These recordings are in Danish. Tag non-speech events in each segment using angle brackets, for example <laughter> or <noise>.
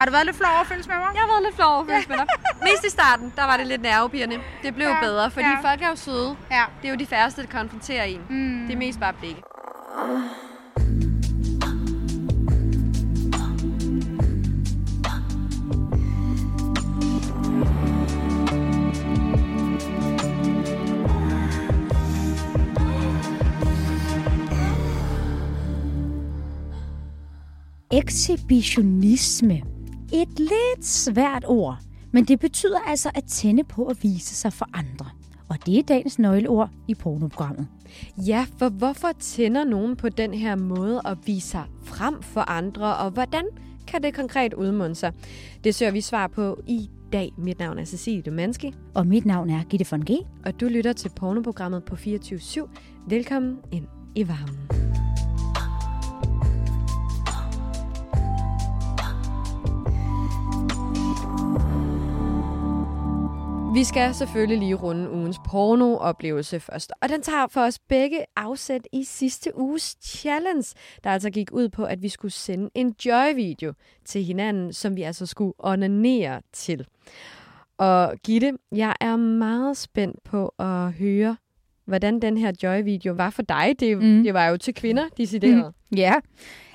Har du været lidt flov over at følges med mig? Jeg har været lidt flov over at følges med dig. Mest i starten, der var det lidt nervepirrende. Det blev Ja, bedre, fordi ja. folk er jo søde. Ja. Det er jo de færreste, der konfronterer en. Mm. Det er mest bare blikke. Exhibitionisme. Et lidt svært ord, men det betyder altså at tænde på at vise sig for andre. Og det er dagens nøgleord i pornoprogrammet. Ja, for hvorfor tænder nogen på den her måde at vise sig frem for andre, og hvordan kan det konkret udmunde sig? Det søger vi svar på i dag. Mit navn er Cecilie Domanski, Og mit navn er Gitte von G. og du lytter til pornoprogrammet på 24 Velkommen ind i varmen. Vi skal selvfølgelig lige runde ugens pornooplevelse først. Og den tager for os begge afsæt i sidste uges challenge, der altså gik ud på, at vi skulle sende en joy-video til hinanden, som vi altså skulle onanere til. Og Gitte, jeg er meget spændt på at høre, hvordan den her joy-video var for dig. Det, Mm. mm. det var jo til kvinder, decideret. Ja,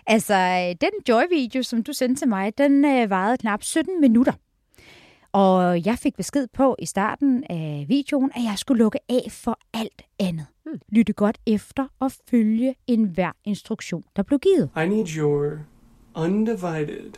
altså den joy-video, som du sendte til mig, den øh, varede knap 17 minutter. Og jeg fik besked på i starten af videoen, at jeg skulle lukke af for alt andet. Hmm. Lytte godt efter og følge enhver instruktion, der blev givet. I need your undivided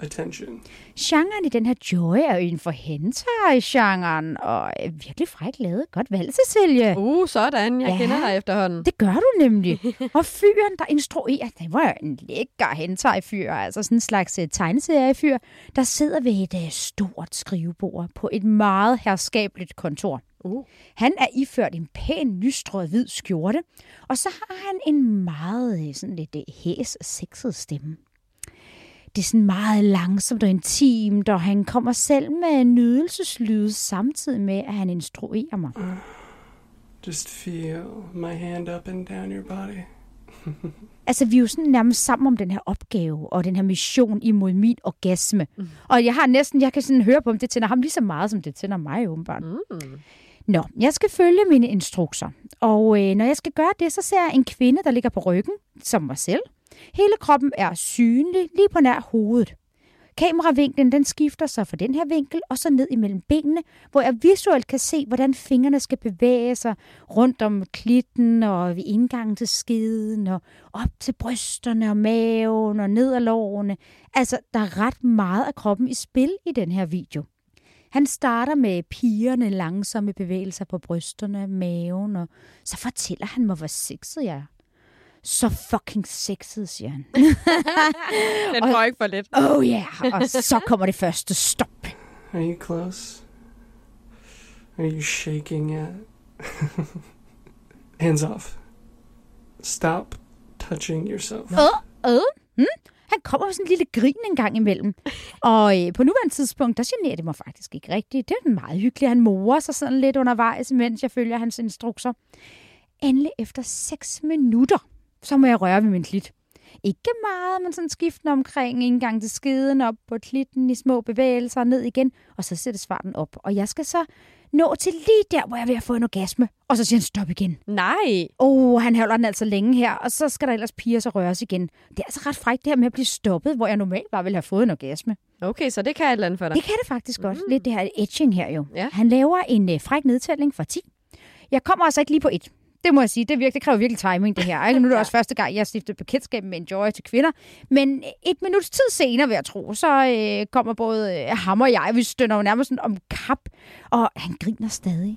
attention. Genren i den her Joy er jo inden for hentai-genren, og er virkelig fræk lavet. Godt valg, Cecilie. Uh, sådan. Jeg Ja. kender dig efterhånden. Det gør du nemlig. <laughs> Og fyren, der instruerer, det var jo en lækker hentai-fyr, altså sådan en slags uh, tegneseriefyr, der sidder ved et uh, stort skrivebord på et meget herskabeligt kontor. Uh. Han er iført en pæn, lystrød hvid skjorte, og så har han en meget øh, sådan lidt øh, hæs og sexet stemme. Det er sådan meget langsomt og intimt, og han kommer selv med nydelseslyde samtidig med, at han instruerer mig. Just feel my hand up and down your body. Altså, vi er jo sådan nærmest sammen om den her opgave og den her mission imod min orgasme. Mm. Og jeg har næsten, jeg kan sådan høre på, om det tænder ham lige så meget, som det tænder mig åbenbart. Mm. Nå, jeg skal følge mine instrukser. Og øh, når jeg skal gøre det, så ser jeg en kvinde, der ligger på ryggen, som mig selv. Hele kroppen er synlig, lige på nær hovedet. Kameravinklen den skifter sig fra den her vinkel og så ned imellem benene, hvor jeg visuelt kan se, hvordan fingrene skal bevæge sig rundt om klitten og ved indgangen til skeden og op til brysterne og maven og ned ad lårene. Altså, der er ret meget af kroppen i spil i den her video. Han starter med pigerne langsomme bevægelser på brysterne, maven, og så fortæller han mig, hvor sexet jeg er. Så fucking sexet, siger han. <laughs> Den får ikke for lidt. Oh yeah. og så <laughs> kommer det første stop. Are you close? Are you shaking yet? <laughs> Hands off. Stop touching yourself. Øh, øh, hmm? Han kommer med sådan en lille grin en gang imellem. Og øh, på nuværende tidspunkt, der generer det mig faktisk ikke rigtigt. Det er meget hyggeligt. Han morer sig sådan lidt undervejs, mens jeg følger hans instrukser. Endelig efter 6 minutter, så må jeg røre ved min klit. Ikke meget, men sådan skiftende omkring en gang til skeden, op på klitten i små bevægelser, ned igen, og så sættes farten op. Og jeg skal så nå til lige der, hvor jeg er ved at få en orgasme. Og så siger han stop igen. Nej. Åh, oh, han holder den altså længe her, og så skal der ellers piger så røres igen. Det er altså ret frækt det her med at blive stoppet, hvor jeg normalt bare ville have fået en orgasme. Okay, så det kan et eller andet for dig. Det kan det faktisk godt. Lidt det her etching her jo. Ja. Han laver en øh, fræk nedtælling fra 10. Jeg kommer altså ikke lige på et. Det må jeg sige. Det, virker, det kræver virkelig timing, det her. Ikke? Nu er det <laughs> også første gang, jeg har stiftet bekendtskab med en joy til kvinder. Men et minuts tid senere, vil jeg tro, så øh, kommer både øh, ham og jeg, vi stønner jo nærmest sådan om kap. Og han griner stadig.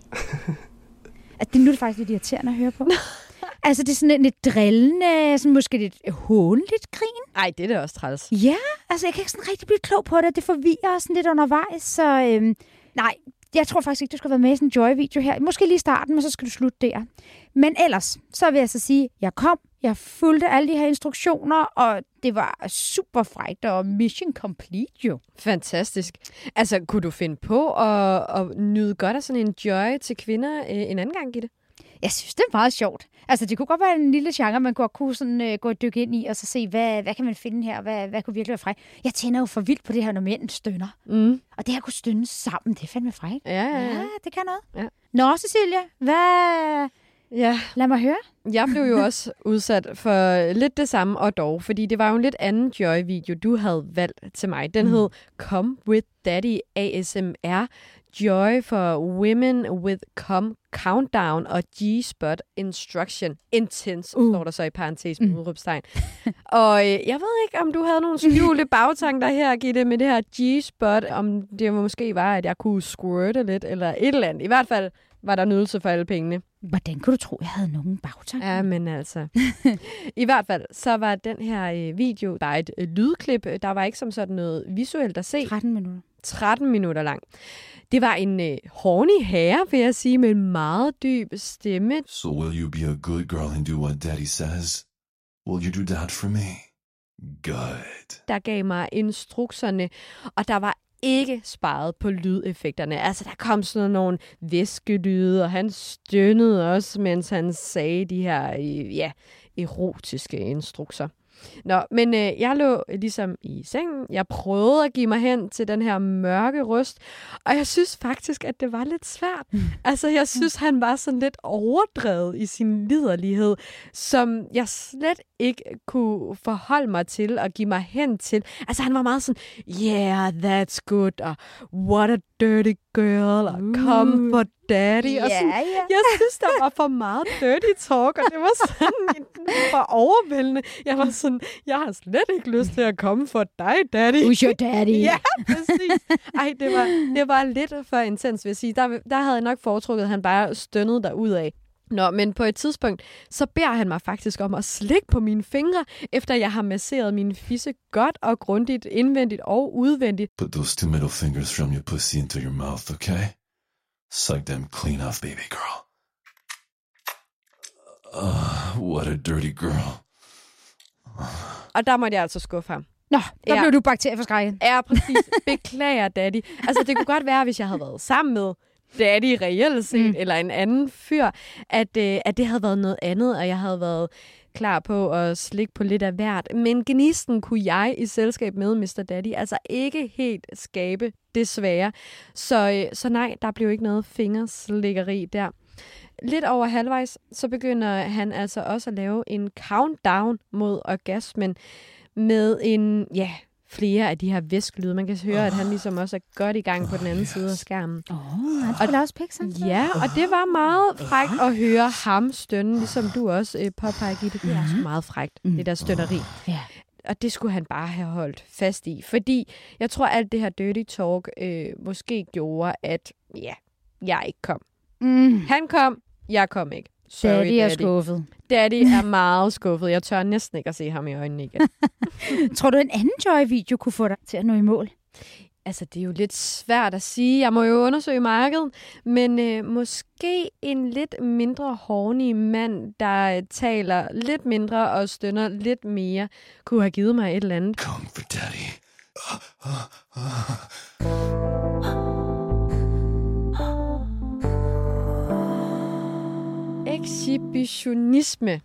<laughs> at det, nu er det faktisk lidt irriterende at høre på. <laughs> altså, det er sådan lidt drillende, sådan måske lidt hånligt grin. Nej, det er da også træls. Ja, altså jeg kan ikke sådan rigtig blive klog på det. Det forvirrer sådan lidt undervejs, så øhm, nej, jeg tror faktisk ikke, du skal været med i sådan en joy-video her. Måske lige i starten, men så skal du slutte der. Men ellers, så vil jeg så sige, jeg kom, jeg fulgte alle de her instruktioner, og det var super frægt og mission complete jo. Fantastisk. Altså, kunne du finde på at, at nyde godt af sådan en joy til kvinder øh, en anden gang, Gitte? Jeg synes, det er meget sjovt. Altså, det kunne godt være en lille genre, man godt kunne sådan, uh, gå og dykke ind i, og så se, hvad, hvad kan man finde her? Hvad, hvad kunne virkelig være fræk? Jeg tænder jo for vildt på det her, når mænd stønner. Mm. Og det her kunne stønne sammen, det er fandme fræk. Ja, ja, ja. Ja, det kan noget. Ja. Nå, Cecilia, hvad... ja. Lad mig høre. Jeg blev jo også udsat for lidt det samme, og dog, fordi det var jo en lidt anden Joy-video, du havde valgt til mig. Den mm. hed Come With Daddy ASMR, Joy for Women with Come Countdown og G-Spot Instruction Intense, uh. står der så i parentes med mm. udråbstegn. og øh, jeg ved ikke, om du havde nogle skjulte bagtanker her, Gitte, med det her G-Spot, om det måske var, at jeg kunne squirte lidt, eller et eller andet. I hvert fald var der nydelse for alle pengene. Hvordan kunne du tro, jeg havde nogen bagtanker? Ja, men altså. I hvert fald, så var den her øh, video bare et øh, lydklip. Der var ikke som sådan noget visuelt at se. 13 minutter. 13 minutter lang. Det var en øh, horny herre, vil jeg sige, med en meget dyb stemme. So will you be a good girl and do what daddy says? Will you do that for me? Good. der gav mig instrukserne, og der var ikke sparet på lydeffekterne. Altså, der kom sådan nogle væskelyde, og han stønnede også, mens han sagde de her, øh, ja, erotiske instrukser. Nå, men øh, jeg lå ligesom i sengen. Jeg prøvede at give mig hen til den her mørke røst, og jeg synes faktisk, at det var lidt svært. Altså, jeg synes, han var sådan lidt overdrevet i sin liderlighed, som jeg slet ikke kunne forholde mig til og give mig hen til. Altså, han var meget sådan, yeah, that's good, og what a dirty girl, og come for daddy. Og sådan, ja. jeg synes, der var for meget dirty talk, og det var sådan <laughs> for overvældende. Jeg var sådan, jeg har slet ikke lyst til at komme for dig, daddy. Who's your daddy? <laughs> Ja, præcis. Ej, det var, det var lidt for intens, vil jeg sige. Der, der havde jeg nok foretrukket, at han bare stønnede derud af. Nå, men på et tidspunkt, så beder han mig faktisk om at slikke på mine fingre, efter jeg har masseret mine fisse godt og grundigt, indvendigt og udvendigt. Put those two middle fingers from your pussy into your mouth, okay? Suck them clean off, baby girl. Uh, what a dirty girl. Og der måtte jeg altså skuffe ham. Nå, der Ja. blev du bakterieforskrækket. Ja, præcis. Beklager, daddy. Altså, det kunne godt være, hvis jeg havde været sammen med daddy reelt set, mm. eller en anden fyr, at, øh, at det havde været noget andet, og jeg havde været klar på at slikke på lidt af hvert. Men gnisten kunne jeg i selskab med Mr. Daddy altså ikke helt skabe, desværre. Så, øh, så nej, der blev ikke noget fingerslikkeri der. Lidt over halvvejs, så begynder han altså også at lave en countdown mod orgasmen med en, ja, flere af de her væskelyde. Man kan høre, at han ligesom også er godt i gang på den anden side af skærmen. Åh, oh, han spiller også pik sammen. Ja, og det var meget frækt at høre ham stønne, ligesom du også øh, påpeger, Gitte. Det er også meget frækt, det der stønneri. Ja. Og det skulle han bare have holdt fast i. Fordi jeg tror, alt det her dirty talk øh, måske gjorde, at ja, jeg ikke kom. Mm. Han kom, jeg kom ikke. Sorry, Daddy er daddy. skuffet. Daddy er meget skuffet. Jeg tør næsten ikke at se ham i øjnene igen. Tror du, en anden Joy-video kunne få dig til at nå i mål? Altså, det er jo lidt svært at sige. Jeg må jo undersøge markedet, men øh, måske en lidt mindre horny mand, der øh, taler lidt mindre og stønner lidt mere, kunne have givet mig et eller andet. Come for daddy. Exhibitionisme.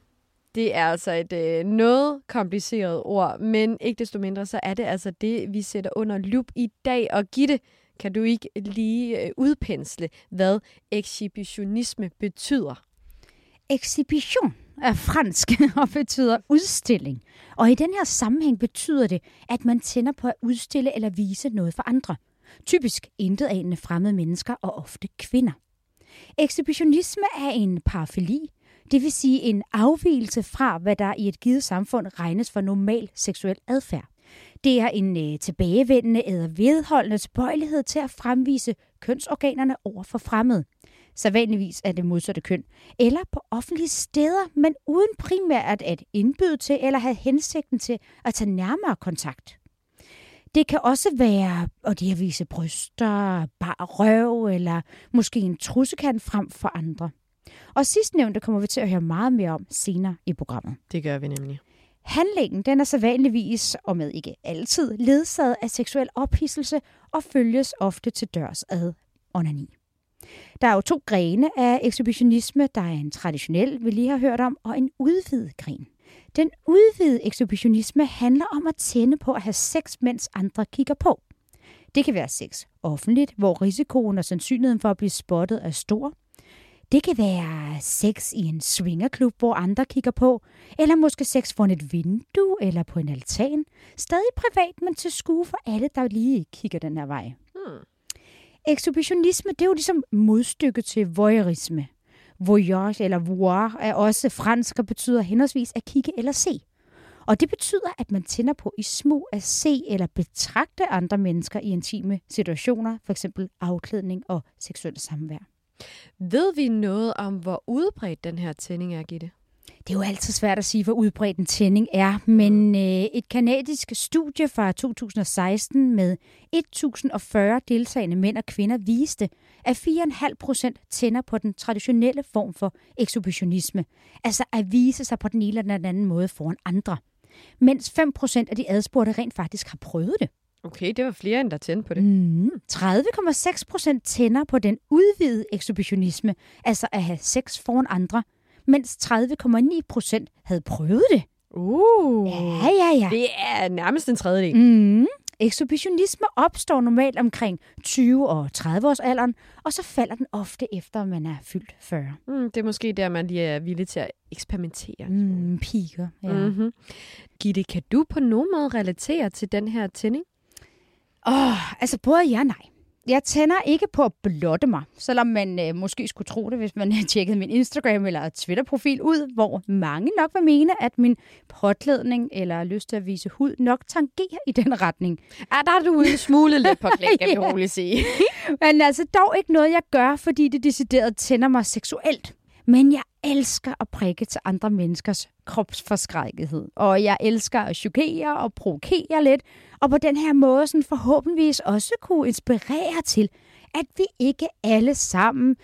Det er altså et øh, noget kompliceret ord, men ikke desto mindre, så er det altså det, vi sætter under lup i dag. Og Gitte, kan du ikke lige øh, udpensle, hvad exhibitionisme betyder? Exhibition er fransk <laughs> og betyder udstilling. Og i den her sammenhæng betyder det, at man tænder på at udstille eller vise noget for andre. Typisk intet anende fremmede mennesker og ofte kvinder. Exhibitionisme er en parafili, det vil sige en afvielse fra, hvad der i et givet samfund regnes for normal seksuel adfærd. Det er en øh, tilbagevendende eller vedholdende tilbøjelighed til at fremvise kønsorganerne over for fremmede. Så vanligvis er det modsatte køn. Eller på offentlige steder, men uden primært at indbyde til eller have hensigten til at tage nærmere kontakt. Det kan også være at det at vise bryster, bare røv eller måske en trussekant frem for andre. Og sidstnævnte kommer vi til at høre meget mere om senere i programmet. Det gør vi nemlig. Handlingen den er så vanligvis, og med ikke altid, ledsaget af seksuel ophidselse og følges ofte til dørs ad onani. Der er jo to grene af ekshibitionisme. Der er en traditionel, vi lige har hørt om, og en udvidet gren. Den udvidede ekshibitionisme handler om at tænde på at have sex, mens andre kigger på. Det kan være sex offentligt, hvor risikoen og sandsynligheden for at blive spottet er stor. Det kan være sex i en swingerklub, hvor andre kigger på, eller måske sex foran et vindue eller på en altan. Stadig privat, men til skue for alle, der lige kigger den her vej. Hmm. Exhibitionisme, det er jo ligesom modstykke til voyeurisme. Voyage eller voir er også fransk og betyder henholdsvis at kigge eller se. Og det betyder, at man tænder på i små at se eller betragte andre mennesker i intime situationer, f.eks. afklædning og seksuel samvær. Ved vi noget om, hvor udbredt den her tænding er, Gitte? Det er jo altid svært at sige, hvor udbredt en tænding er, men øh, et kanadisk studie fra 2016 med 1040 deltagende mænd og kvinder viste, at 4,5 procent tænder på den traditionelle form for ekshibitionisme, altså at vise sig på den ene eller den anden måde foran andre, mens 5 procent af de adspurgte rent faktisk har prøvet det. Okay, det var flere end der tændte på det. Mm. 30,6 procent tænder på den udvidede ekshibitionisme, altså at have sex foran andre, mens 30,9 procent havde prøvet det. Uh, Ja, ja, ja. det er nærmest en tredjedel. Mm. Ekshibitionisme opstår normalt omkring 20 og 30 års alderen, og så falder den ofte efter, man er fyldt 40. Mm, det er måske der, man lige er villig til at eksperimentere. Mm, piger, ja. Mm. Mm-hmm. Gitte, kan du på nogen måde relatere til den her tænding? Åh, oh, altså både ja og nej. Jeg tænder ikke på at blotte mig, selvom man øh, måske skulle tro det, hvis man tjekkede min Instagram eller Twitter-profil ud, hvor mange nok vil mene, at min påklædning eller lyst til at vise hud nok tangerer i den retning. Ja, der er du en smule let på klæd, kan vi <laughs> roligt sige. Men altså dog ikke noget, jeg gør, fordi det decideret tænder mig seksuelt. Men jeg elsker at prikke til andre menneskers kropsforskrækkethed. Og jeg elsker at chokere og provokere lidt. Og på den her måde sådan forhåbentligvis også kunne inspirere til, at vi ikke alle sammen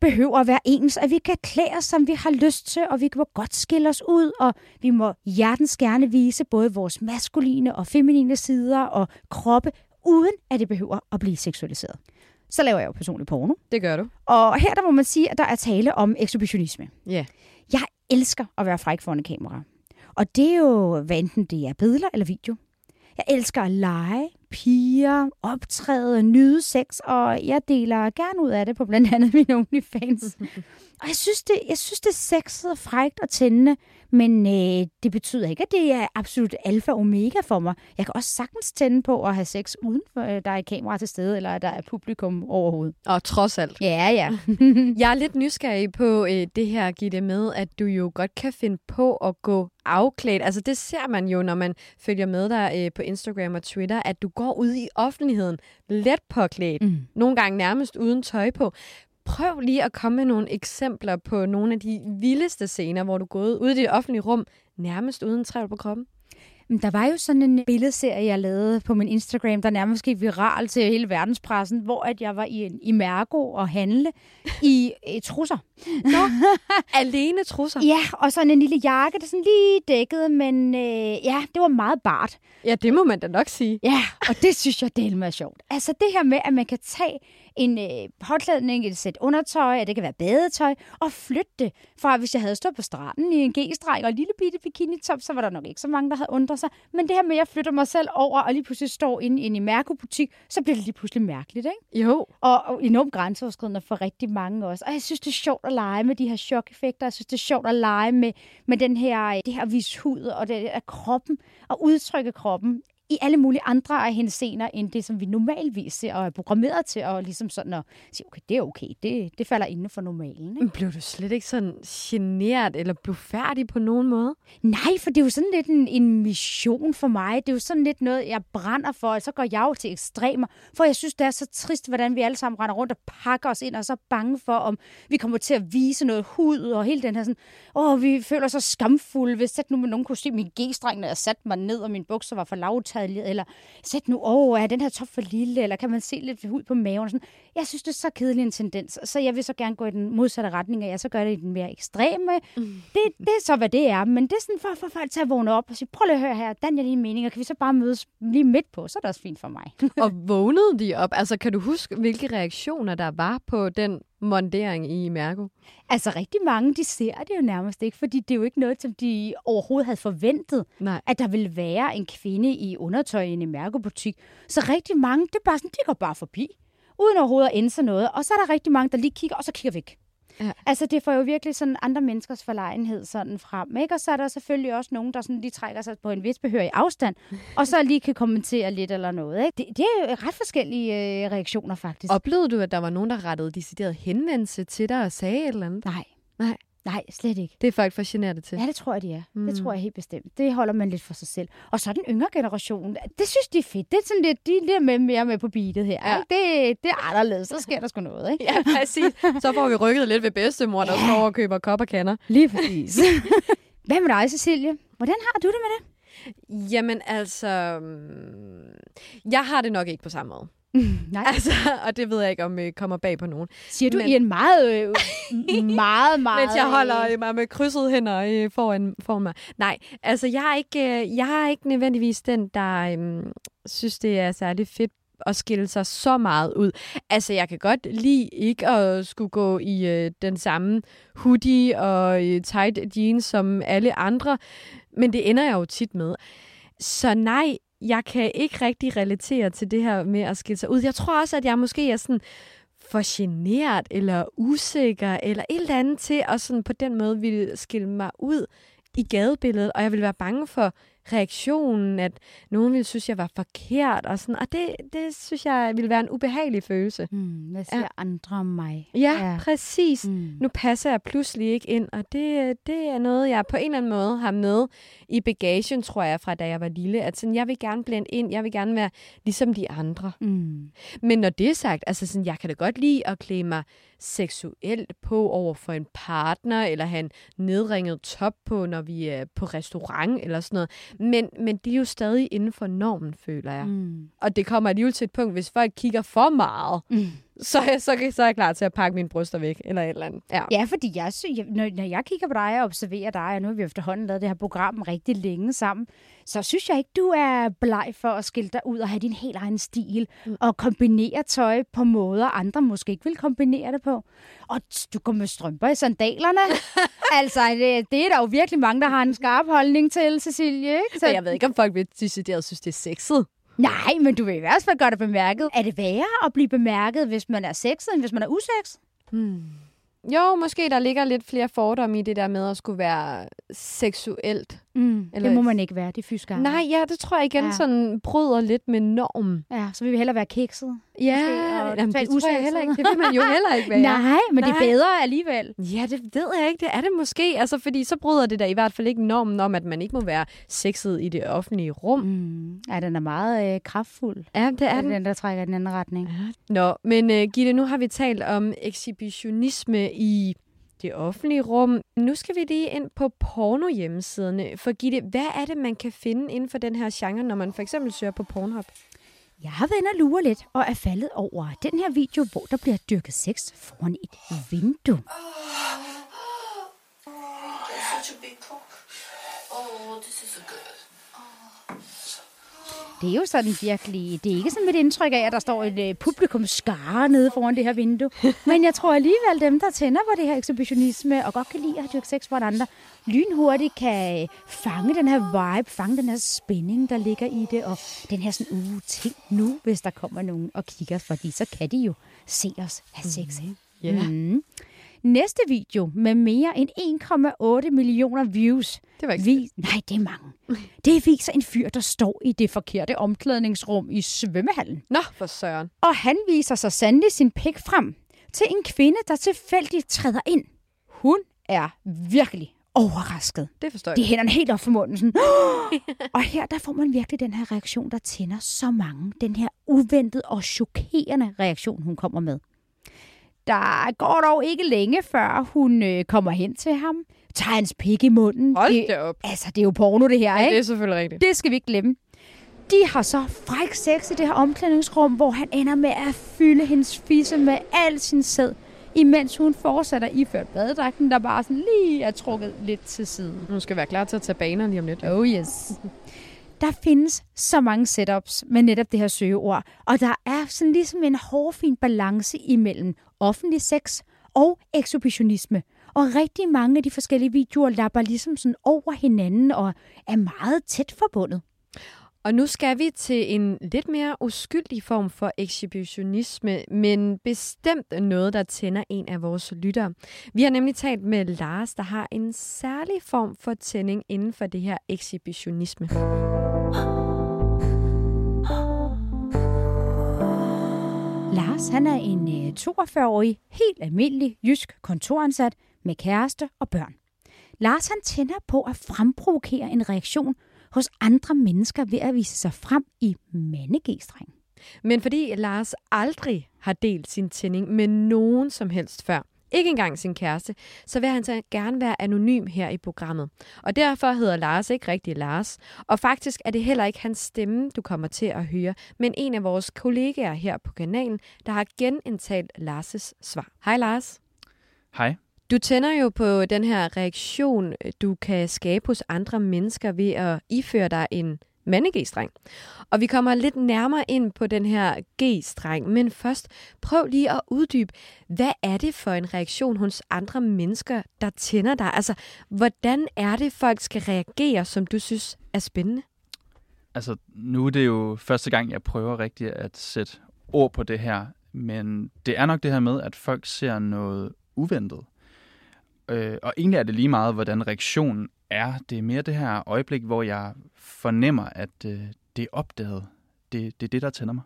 behøver at være ens, at vi kan klæde os, som vi har lyst til, og vi kan godt skille os ud, og vi må hjertens gerne vise både vores maskuline og feminine sider og kroppe, uden at det behøver at blive seksualiseret. Så laver jeg jo personlig porno. Det gør du. Og her der må man sige, at der er tale om ekshibitionisme. Ja. Jeg elsker at være fræk foran et kamera. Og det er jo, hvad enten det er billeder eller video. Jeg elsker at lege, piger, optræde, nyde sex, og jeg deler gerne ud af det på blandt andet <laughs> min OnlyFans. <laughs> og jeg synes, det, jeg synes, det er sexet og frækt og tændende, men øh, det betyder ikke, at det er absolut alfa og omega for mig. Jeg kan også sagtens tænde på at have sex uden for øh, der er et kamera til stede, eller der er publikum overhovedet. Og trods alt. Ja, ja. <laughs> Jeg er lidt nysgerrig på øh, det her, Gitte, med, at du jo godt kan finde på at gå afklædt. Altså det ser man jo, når man følger med dig øh, på Instagram og Twitter, at du går ud i offentligheden let påklædt. Mm. Nogle gange nærmest uden tøj på. Prøv lige at komme med nogle eksempler på nogle af de vildeste scener, hvor du er gået ud i det offentlige rum, nærmest uden trævl på kroppen. Men Der var jo sådan en billedserie, jeg lavede på min Instagram, der nærmest gik viral til hele verdenspressen, hvor at jeg var i, en, i Mærko og handle i øh, trusser. <laughs> Alene trusser. Ja, og sådan en lille jakke, der sådan lige dækkede, men øh, ja, det var meget bart. Ja, det må man da nok sige. Ja, og det synes jeg, det er sjovt. Altså det her med, at man kan tage en øh, påklædning, et sæt undertøj, og det kan være badetøj, og flytte det fra, hvis jeg havde stået på stranden i en g-streng og en lille bitte bikini-top, så var der nok ikke så mange, der havde undret sig. Men det her med, at jeg flytter mig selv over, og lige pludselig står inde, i Mærko-butik, så bliver det lige pludselig mærkeligt, ikke? Jo. Og, og enormt grænseoverskridende for rigtig mange også. Og jeg synes, det er sjovt at lege med de her chok-effekter. Jeg synes, det er sjovt at lege med, med den her, det her vis hud og det af kroppen, og udtrykke kroppen i alle mulige andre af hendes scener, end det, som vi normalvis ser og er programmeret til, og ligesom sådan at sige, okay, det er okay, det, det falder inden for normalen. Ikke? Blev du slet ikke sådan generet eller blev færdig på nogen måde? Nej, for det er jo sådan lidt en, en mission for mig. Det er jo sådan lidt noget, jeg brænder for, og så går jeg jo til ekstremer. For jeg synes, det er så trist, hvordan vi alle sammen render rundt og pakker os ind, og er så bange for, om vi kommer til at vise noget hud, og hele den her sådan, åh, vi føler så skamfulde, hvis at nu nogen kunne se min g-streng, når jeg satte mig ned, og mine bukser var for lavt detaljet, eller sæt nu over, er den her top for lille, eller kan man se lidt hud på maven? Og sådan. Jeg synes, det er så kedelig en tendens, så jeg vil så gerne gå i den modsatte retning, og jeg så gør det i den mere ekstreme. Mm. Det, det er så, hvad det er, men det er sådan for at få folk til at vågne op og sige, prøv lige at høre her, den er lige mening, og kan vi så bare mødes lige midt på, så er det også fint for mig. og vågnede de op? Altså, kan du huske, hvilke reaktioner der var på den mondering i Mærko? Altså rigtig mange, de ser det jo nærmest ikke, fordi det er jo ikke noget, som de overhovedet havde forventet, Nej. at der ville være en kvinde i undertøj i en Mærko-butik. Så rigtig mange, det er bare sådan, de går bare forbi, uden overhovedet at ændre noget. Og så er der rigtig mange, der lige kigger, og så kigger væk. Ja. Altså, det får jo virkelig sådan andre menneskers forlegenhed sådan frem, ikke? Og så er der selvfølgelig også nogen, der sådan lige trækker sig på en vis behørig afstand, og så lige kan kommentere lidt eller noget, ikke? Det, det er jo ret forskellige øh, reaktioner, faktisk. Oplevede du, at der var nogen, der rettede decideret henvendelse til dig og sagde et eller andet? Nej. Nej. Nej, slet ikke. Det er folk for generte til. Ja, det tror jeg, de er. Mm. Det tror jeg helt bestemt. Det holder man lidt for sig selv. Og så den yngre generation, det synes de er fedt. Det er sådan lidt, de er lidt med, mere med på beatet her. Ja. Ja. Det, det er anderledes. Så sker der sgu noget, ikke? Ja, præcis. Så får vi rykket lidt ved bedstemor, der står over og køber kop og kander. Lige præcis. <laughs> Hvad med dig, Cecilie? Hvordan har du det med det? Jamen altså, mm, jeg har det nok ikke på samme måde. <laughs> Nej. Altså, og det ved jeg ikke, om det kommer bag på nogen. Siger du men- i en meget, øh, meget, meget... <laughs> Mens jeg holder øh, mig med krydset hænder øh, foran, foran mig. Nej, altså jeg er ikke, øh, jeg er ikke nødvendigvis den, der øhm, synes, det er særlig fedt at skille sig så meget ud. Altså, jeg kan godt lide ikke at skulle gå i øh, den samme hoodie og øh, tight jeans som alle andre, men det ender jeg jo tit med. Så nej, jeg kan ikke rigtig relatere til det her med at skille sig ud. Jeg tror også, at jeg måske er sådan for genert eller usikker eller et eller andet til at sådan på den måde ville skille mig ud i gadebilledet, og jeg ville være bange for reaktionen, at nogen ville synes, jeg var forkert, og sådan, og det, det synes jeg ville være en ubehagelig følelse. Hmm, hvad siger Ja. andre om mig? Ja, ja. præcis. Hmm. Nu passer jeg pludselig ikke ind, og det, det er noget, jeg på en eller anden måde har med i bagagen, tror jeg, fra da jeg var lille. At sådan, jeg vil gerne blende ind, jeg vil gerne være ligesom de andre. Hmm. Men når det er sagt, altså sådan, jeg kan da godt lide at klæde mig seksuelt på over for en partner, eller have en nedringet top på, når vi er på restaurant, eller sådan noget. Men, men det er jo stadig inden for normen, føler jeg. Mm. Og det kommer alligevel til et punkt, hvis folk kigger for meget, Mm. Så, jeg- <laughs> så, så er jeg klar til at pakke mine bryster væk, eller et eller andet. Ja. Ja, fordi jeg, sy- jeg, når, når jeg kigger på dig og observerer dig, og nu har vi efterhånden lavet det her program rigtig længe sammen, så synes jeg ikke, du er bleg for at skille dig ud og have din helt egen stil, mm. og kombinere tøj på måder, andre måske ikke vil kombinere det på. Og du går med strømper i sandalerne. <laughs> altså, det, det er der jo virkelig mange, der har en skarp holdning til, Cecilie. Ikke? Så jeg ved ikke, om folk vil decideret synes, det er sexet. Nej, men du vil i hvert fald gøre det bemærket. Er det værre at blive bemærket, hvis man er sexet, end hvis man er usexet? Hmm. Jo, måske der ligger lidt flere fordomme i det der med at skulle være seksuelt. Mm, Eller- det må man ikke være, det er. Nej, ja, det tror jeg igen Ja. sådan bryder lidt med normen. Ja, så vil vi hellere være kikset. Ja, og jamen, det tror jeg heller ikke. Det vil man jo heller ikke være. <laughs> Nej, men det er Nej. bedre alligevel. Ja, det ved jeg ikke. Det er det måske. Altså, fordi så bryder det da i hvert fald ikke normen om, at man ikke må være sexet i det offentlige rum. Mm. Ja, den er meget øh, kraftfuld. Ja, det Er den. den. der trækker i den anden retning. Nå, men uh, Gitte, nu har vi talt om ekshibitionisme i det offentlige rum. Nu skal vi lige ind på porno-hjemmesiderne. For Gitte, hvad er det, man kan finde inden for den her genre, når man for eksempel søger på Pornhub? Jeg har været inde og lure lidt, og er faldet over den her video, hvor der bliver dyrket sex foran et vindue. Such a big cock. Oh, this is good. Det er jo sådan virkelig, det er ikke sådan mit indtryk af, at der står et øh, publikum skare nede foran det her vindue. <laughs> Men jeg tror alligevel, dem, der tænder på det her ekshibitionisme, og godt kan lide at dyrke sex for andre, lynhurtigt kan øh, fange den her vibe, fange den her spænding, der ligger i det, og den her sådan, uh, ting nu, hvis der kommer nogen og kigger, fordi så kan de jo se os have sex. Mm. Ja. Mm. Næste video med mere end 1,8 millioner views. Det var ikke Vi... Nej, det er mange. Det viser en fyr, der står i det forkerte omklædningsrum i svømmehallen. Nå, for søren. Og han viser sig sandelig sin pik frem til en kvinde, der tilfældigt træder ind. Hun er virkelig overrasket. Det forstår jeg. De hænderne helt op for munden. Sådan. <laughs> og her der får man virkelig den her reaktion, der tænder så mange. Den her uventede og chokerende reaktion, hun kommer med. Der går dog ikke længe, før hun øh, kommer hen til ham, tager hans pik i munden. Hold det, da op. Altså, det er jo porno, det her, Ja, ikke? det er selvfølgelig rigtigt. Det skal vi ikke glemme. de har så fræk sex i det her omklædningsrum, hvor han ender med at fylde hendes fisse med al sin sæd, imens hun fortsætter iført badedragten, der bare sådan lige er trukket lidt til siden. Hun skal være klar til at tage baner lige om lidt. Oh yes. Der findes så mange setups med netop det her søgeord, og der er sådan ligesom en hårfin balance imellem offentlig sex og ekshibitionisme. Og rigtig mange af de forskellige videoer lapper ligesom sådan over hinanden og er meget tæt forbundet. Og nu skal vi til en lidt mere uskyldig form for ekshibitionisme, men bestemt noget, der tænder en af vores lyttere. Vi har nemlig talt med Lars, der har en særlig form for tænding inden for det her ekshibitionisme. Lars han er en øh, 42-årig, helt almindelig jysk kontoransat med kæreste og børn. Lars han tænder på at fremprovokere en reaktion hos andre mennesker ved at vise sig frem i mandegestreng. Men fordi Lars aldrig har delt sin tænding med nogen som helst før, ikke engang sin kæreste, så vil han så gerne være anonym her i programmet. Og derfor hedder Lars ikke rigtig Lars. Og faktisk er det heller ikke hans stemme, du kommer til at høre, men en af vores kollegaer her på kanalen, der har genindtalt Lars' svar. Hej Lars. Hej. Du tænder jo på den her reaktion, du kan skabe hos andre mennesker ved at iføre dig en mandeg-streng. Og vi kommer lidt nærmere ind på den her G-streng, men først prøv lige at uddybe, hvad er det for en reaktion hos andre mennesker, der tænder dig? Altså, hvordan er det, folk skal reagere, som du synes er spændende? Altså, nu er det jo første gang, jeg prøver rigtig at sætte ord på det her, men det er nok det her med, at folk ser noget uventet. Øh, og egentlig er det lige meget, hvordan reaktionen er. Det er mere det her øjeblik, hvor jeg fornemmer, at øh, det er opdaget. Det, det er det, der tænder mig.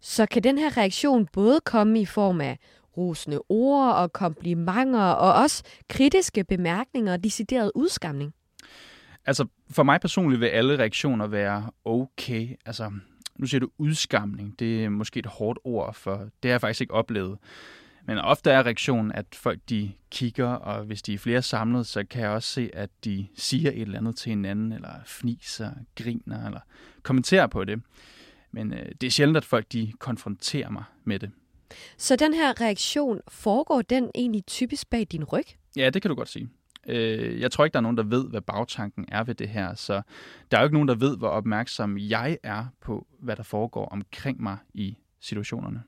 Så kan den her reaktion både komme i form af rosende ord og komplimenter, og også kritiske bemærkninger og decideret udskamning? Altså, for mig personligt vil alle reaktioner være okay. Altså, nu siger du udskamning. Det er måske et hårdt ord, for det har jeg faktisk ikke oplevet. Men ofte er reaktionen, at folk de kigger, og hvis de er flere samlet, så kan jeg også se, at de siger et eller andet til hinanden, eller fniser, griner, eller kommenterer på det. Men øh, det er sjældent, at folk de konfronterer mig med det. Så den her reaktion, foregår den egentlig typisk bag din ryg? Ja, det kan du godt sige. Øh, jeg tror ikke, der er nogen, der ved, hvad bagtanken er ved det her, så der er jo ikke nogen, der ved, hvor opmærksom jeg er på, hvad der foregår omkring mig i situationerne.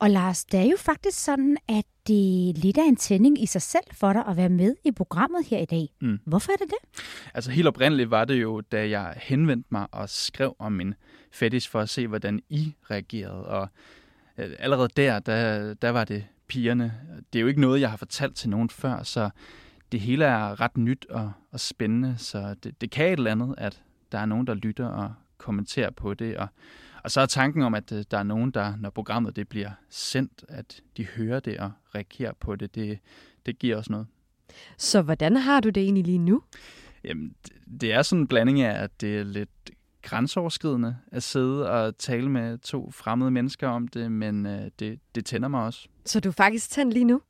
Og Lars, det er jo faktisk sådan, at det lidt er en tænding i sig selv for dig at være med i programmet her i dag. Mm. Hvorfor er det det? Altså helt oprindeligt var det jo, da jeg henvendte mig og skrev om min fetish for at se, hvordan I reagerede. Og øh, allerede der, der, der var det pigerne. Det er jo ikke noget, jeg har fortalt til nogen før, så det hele er ret nyt og, og spændende. Så det, det kan et eller andet, at der er nogen, der lytter og kommenterer på det. Og og så er tanken om, at øh, der er nogen, der, når programmet det bliver sendt, at de hører det og reagerer på det, det, det giver også noget. Så hvordan har du det egentlig lige nu? Jamen, det er sådan en blanding af, at det er lidt grænseoverskridende at sidde og tale med to fremmede mennesker om det, men øh, det, det tænder mig også. Så du er faktisk tændt lige nu?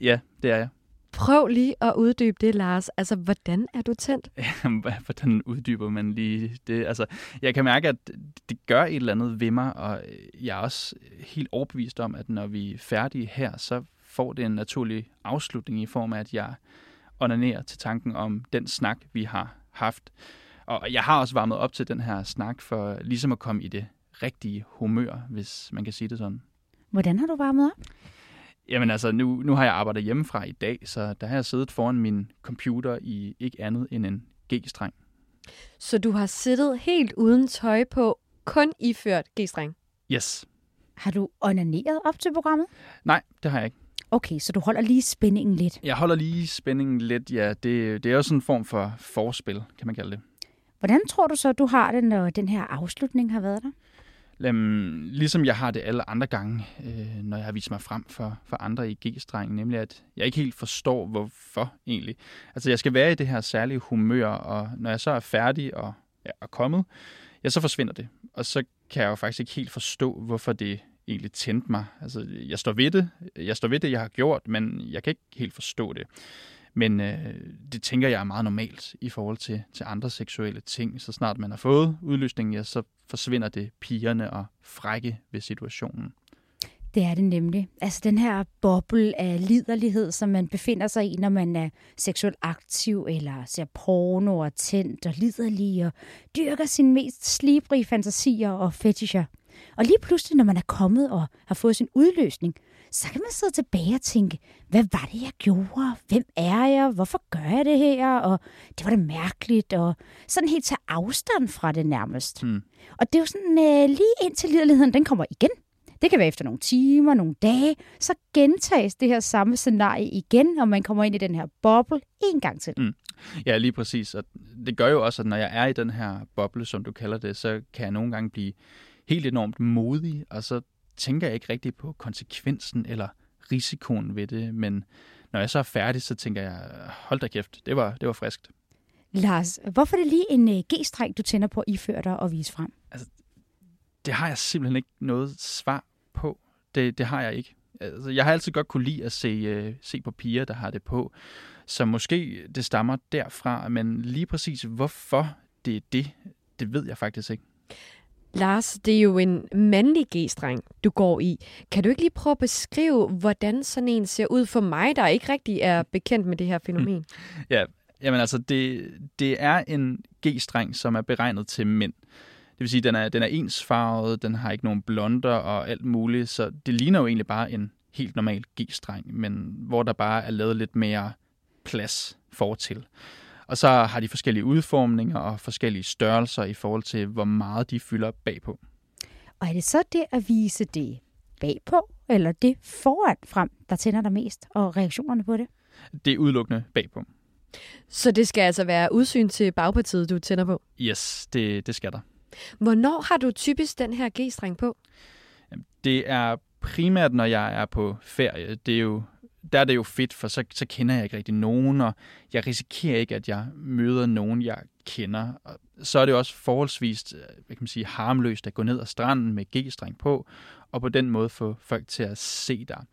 Ja, det er jeg. Prøv lige at uddybe det, Lars. Altså, hvordan er du tændt? <laughs> hvordan uddyber man lige det? Altså, jeg kan mærke, at det gør et eller andet ved mig, og jeg er også helt overbevist om, at når vi er færdige her, så får det en naturlig afslutning i form af, at jeg onanerer til tanken om den snak, vi har haft. Og jeg har også varmet op til den her snak for ligesom at komme i det rigtige humør, hvis man kan sige det sådan. Hvordan har du varmet op? Jamen altså, nu, nu har jeg arbejdet hjemmefra i dag, så der har jeg siddet foran min computer i ikke andet end en G-streng. Så du har siddet helt uden tøj på, kun iført G-streng? Yes. Har du onaneret op til programmet? Nej, det har jeg ikke. Okay, så du holder lige spændingen lidt? Jeg holder lige spændingen lidt, ja. Det, det er jo sådan en form for forspil, kan man kalde det. Hvordan tror du så, du har det, når den her afslutning har været der? Jamen, ligesom jeg har det alle andre gange, øh, når jeg har vist mig frem for, for andre i G-strengen, nemlig at jeg ikke helt forstår, hvorfor egentlig. Altså, jeg skal være i det her særlige humør, og når jeg så er færdig og ja, er kommet, ja, så forsvinder det. Og så kan jeg jo faktisk ikke helt forstå, hvorfor det egentlig tændte mig. Altså, jeg står ved det, jeg står ved det, jeg har gjort, men jeg kan ikke helt forstå det. Men øh, det tænker jeg er meget normalt i forhold til, til andre seksuelle ting. Så snart man har fået udløsningen, ja, så forsvinder det pigerne og frække ved situationen. Det er det nemlig. Altså den her boble af liderlighed, som man befinder sig i, når man er seksuelt aktiv, eller ser porno og tændt og liderlig, og dyrker sine mest slibrige fantasier og fetischer. Og lige pludselig, når man er kommet og har fået sin udløsning, så kan man sidde tilbage og tænke, hvad var det, jeg gjorde? Hvem er jeg? Hvorfor gør jeg det her? Og det var da mærkeligt, og sådan helt tage afstand fra det nærmest. Mm. Og det er jo sådan, øh, lige indtil liderligheden, den kommer igen. Det kan være efter nogle timer, nogle dage, så gentages det her samme scenarie igen, og man kommer ind i den her boble en gang til. Mm. Ja, lige præcis. Og det gør jo også, at når jeg er i den her boble, som du kalder det, så kan jeg nogle gange blive helt enormt modig, og så tænker jeg ikke rigtig på konsekvensen eller risikoen ved det, men når jeg så er færdig, så tænker jeg, hold da kæft, det var, det var friskt. Lars, hvorfor er det lige en uh, G-streng, du tænder på at iføre dig og vise frem? Det har jeg simpelthen ikke noget svar på. Det, det har jeg ikke. Altså, jeg har altid godt kunne lide at se, uh, se på piger, der har det på. Så måske det stammer derfra, men lige præcis hvorfor det er det, det ved jeg faktisk ikke. Lars, det er jo en mandlig G-streng, du går i. Kan du ikke lige prøve at beskrive, hvordan sådan en ser ud for mig, der ikke rigtig er bekendt med det her fænomen? <clears throat> Ja, jamen altså, det, det er en G-streng, som er beregnet til mænd. Det vil sige, den er, den er ensfarvet, den har ikke nogen blonder og alt muligt, så det ligner jo egentlig bare en helt normal G-streng, men hvor der bare er lavet lidt mere plads fortil. Og så har de forskellige udformninger og forskellige størrelser i forhold til, hvor meget de fylder bagpå. Og er det så det at vise det bagpå, eller det foran frem, der tænder dig mest, og reaktionerne på det? Det er udelukkende bagpå. Så det skal altså være udsyn til bagpartiet, du tænder på? Yes, det, det skal der. Hvornår har du typisk den her G-streng på? Det er primært, når jeg er på ferie. Det er jo der er det jo fedt, for så, så kender jeg ikke rigtig nogen, og jeg risikerer ikke, at jeg møder nogen, jeg kender. Og så er det også forholdsvis øh, hvad kan man sige, harmløst at gå ned ad stranden med G-streng på, og på den måde få folk til at se dig.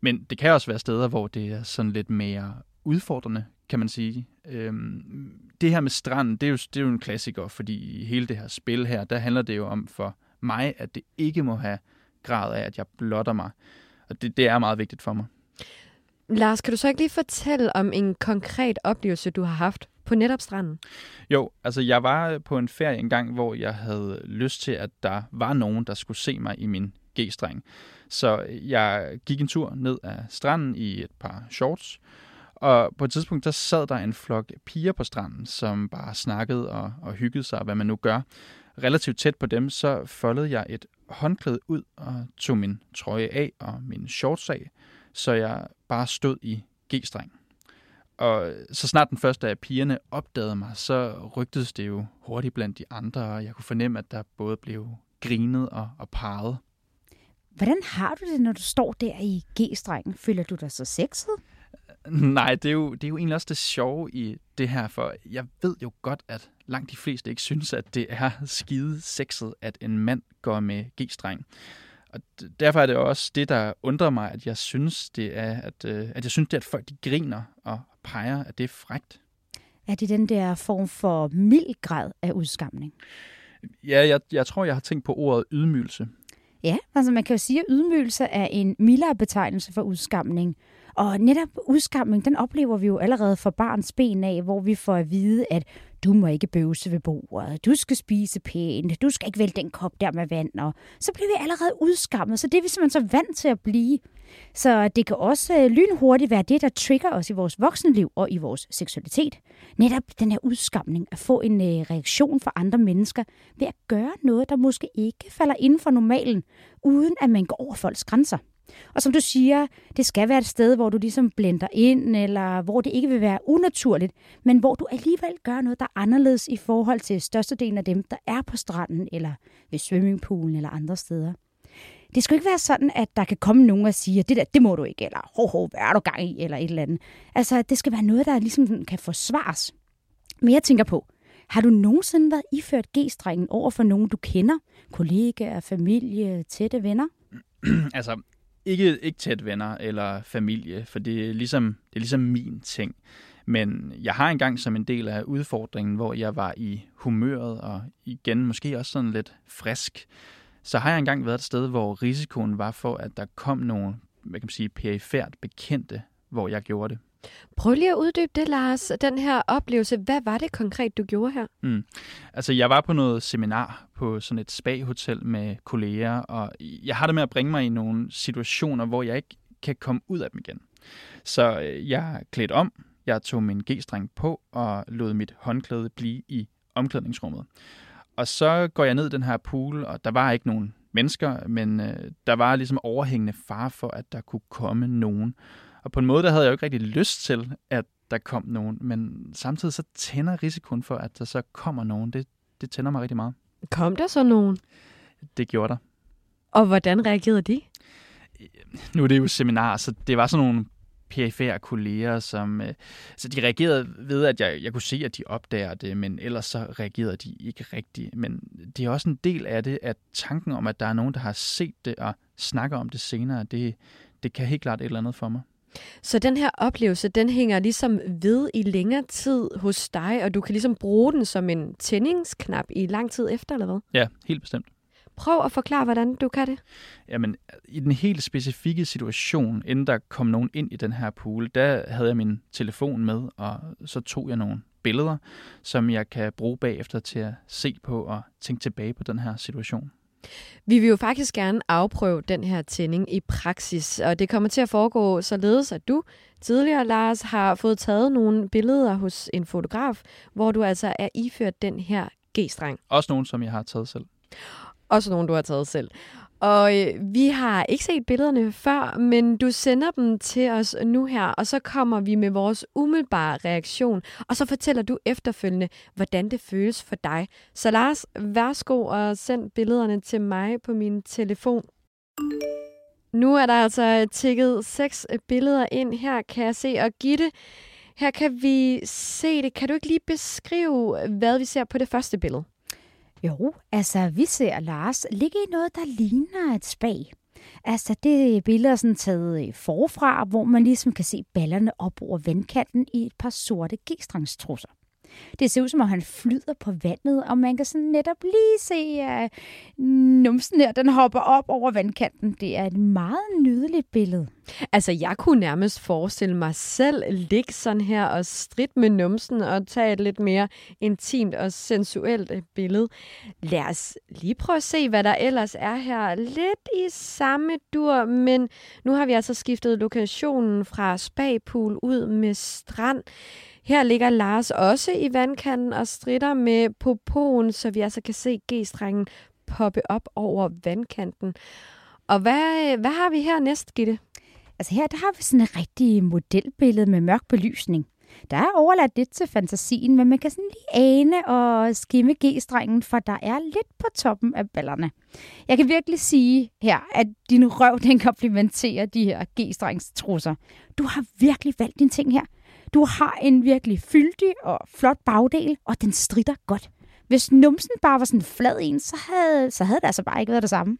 Men det kan også være steder, hvor det er sådan lidt mere udfordrende, kan man sige. Øhm, det her med stranden, det er, jo, det er jo en klassiker, fordi i hele det her spil her, der handler det jo om for mig, at det ikke må have grad af, at jeg blotter mig. Og det, det er meget vigtigt for mig. Lars, kan du så ikke lige fortælle om en konkret oplevelse, du har haft på netop stranden? Jo, altså jeg var øh, på en ferie engang, hvor jeg havde lyst til, at der var nogen, der skulle se mig i min G-streng. Så øh, jeg gik en tur ned ad stranden i et par shorts, og på et tidspunkt, der sad der en flok piger på stranden, som bare snakkede og, og hyggede sig, hvad man nu gør. Relativt tæt på dem, så foldede jeg et håndklæde ud og tog min trøje af og min shorts af, så jeg bare stod i G-streng. Og så snart den første af pigerne opdagede mig, så rygtedes det jo hurtigt blandt de andre, og jeg kunne fornemme, at der både blev grinet og, og parret. Hvordan har du det, når du står der i G-strengen? Føler du dig så sexet? Nej, det er, jo, det er jo egentlig også det sjove i det her, for jeg ved jo godt, at langt de fleste ikke synes, at det er skide sexet, at en mand går med G-streng. Og derfor er det også det, der undrer mig, at jeg synes, det er, at, øh, at jeg synes, det er, at folk de griner og peger, at det er frægt. Er det den der form for mild grad af udskamning? Ja, jeg, jeg tror, jeg har tænkt på ordet ydmygelse. Ja, altså man kan jo sige, at ydmygelse er en mildere betegnelse for udskamning. Og netop udskamning, den oplever vi jo allerede fra barns ben af, hvor vi får at vide, at du må ikke bøvse ved bordet, du skal spise pænt, du skal ikke vælge den kop der med vand, og så bliver vi allerede udskammet, så det er vi simpelthen så vant til at blive. Så det kan også øh, lynhurtigt være det, der trigger os i vores voksenliv og i vores seksualitet. Netop den her udskamning, at få en øh, reaktion fra andre mennesker ved at gøre noget, der måske ikke falder inden for normalen, uden at man går over folks grænser. Og som du siger, det skal være et sted, hvor du ligesom blender ind, eller hvor det ikke vil være unaturligt, men hvor du alligevel gør noget, der er anderledes i forhold til størstedelen af dem, der er på stranden, eller ved swimmingpoolen, eller andre steder. Det skal ikke være sådan, at der kan komme nogen og sige, at det der, det må du ikke, eller ho, ho, hvad er du gang i, eller et eller andet. Altså, det skal være noget, der ligesom kan forsvares. Men jeg tænker på, har du nogensinde været iført G-strengen over for nogen, du kender? Kollegaer, familie, tætte venner? <clears throat> altså, ikke, ikke tæt venner eller familie, for det er, ligesom, det er ligesom min ting. Men jeg har engang som en del af udfordringen, hvor jeg var i humøret og igen måske også sådan lidt frisk, så har jeg engang været et sted, hvor risikoen var for, at der kom nogle, hvad kan man sige, perifært bekendte, hvor jeg gjorde det. Prøv lige at uddybe det, Lars. Den her oplevelse, hvad var det konkret, du gjorde her? Mm. Altså, jeg var på noget seminar på sådan et spa-hotel med kolleger, og jeg har det med at bringe mig i nogle situationer, hvor jeg ikke kan komme ud af dem igen. Så øh, jeg klædte om, jeg tog min G-streng på og lod mit håndklæde blive i omklædningsrummet. Og så går jeg ned i den her pool, og der var ikke nogen mennesker, men øh, der var ligesom overhængende far for, at der kunne komme nogen. Og på en måde, der havde jeg jo ikke rigtig lyst til, at der kom nogen, men samtidig så tænder risikoen for, at der så kommer nogen, det, det tænder mig rigtig meget. Kom der så nogen? Det gjorde der. Og hvordan reagerede de? Nu er det jo seminar, så det var sådan nogle perifære kolleger, som øh, så de reagerede ved, at jeg, jeg kunne se, at de opdager det, men ellers så reagerede de ikke rigtigt. Men det er også en del af det, at tanken om, at der er nogen, der har set det og snakker om det senere, det, det kan helt klart et eller andet for mig. Så den her oplevelse, den hænger ligesom ved i længere tid hos dig, og du kan ligesom bruge den som en tændingsknap i lang tid efter, eller hvad? Ja, helt bestemt. Prøv at forklare, hvordan du kan det. Jamen, i den helt specifikke situation, inden der kom nogen ind i den her pool, der havde jeg min telefon med, og så tog jeg nogle billeder, som jeg kan bruge bagefter til at se på og tænke tilbage på den her situation. Vi vil jo faktisk gerne afprøve den her tænding i praksis, og det kommer til at foregå således, at du tidligere, Lars, har fået taget nogle billeder hos en fotograf, hvor du altså er iført den her G-streng. Også nogle, som jeg har taget selv. Også nogle, du har taget selv. Og øh, vi har ikke set billederne før, men du sender dem til os nu her, og så kommer vi med vores umiddelbare reaktion, og så fortæller du efterfølgende, hvordan det føles for dig. Så Lars, værsgo og send billederne til mig på min telefon. Nu er der altså tækket seks billeder ind her, kan jeg se. Og Gitte, her kan vi se det. Kan du ikke lige beskrive, hvad vi ser på det første billede? Jo, altså vi ser Lars ligge i noget, der ligner et spag. Altså det er billeder sådan taget øh, forfra, hvor man ligesom kan se ballerne op over vandkanten i et par sorte g-strangstrusser. Det ser ud som om, han flyder på vandet, og man kan sådan netop lige se, uh, numsen her, den hopper op over vandkanten. Det er et meget nydeligt billede. Altså, jeg kunne nærmest forestille mig selv ligge sådan her og stridt med numsen og tage et lidt mere intimt og sensuelt øh, billede. Lad os lige prøve at se, hvad der ellers er her. Lidt i samme dur, men nu har vi altså skiftet lokationen fra spagpool ud med strand. Her ligger Lars også i vandkanten og strider med popoen, så vi altså kan se G-strengen poppe op over vandkanten. Og hvad, øh, hvad har vi her næst, Gitte? Altså her der har vi sådan et rigtigt modelbillede med mørk belysning. Der er overladt lidt til fantasien, men man kan sådan lige ane og skimme G-strengen, for der er lidt på toppen af ballerne. Jeg kan virkelig sige her, at din røv den komplementerer de her G-strengstrusser. Du har virkelig valgt din ting her. Du har en virkelig fyldig og flot bagdel, og den strider godt. Hvis numsen bare var sådan flad en, så havde, så havde det altså bare ikke været det samme.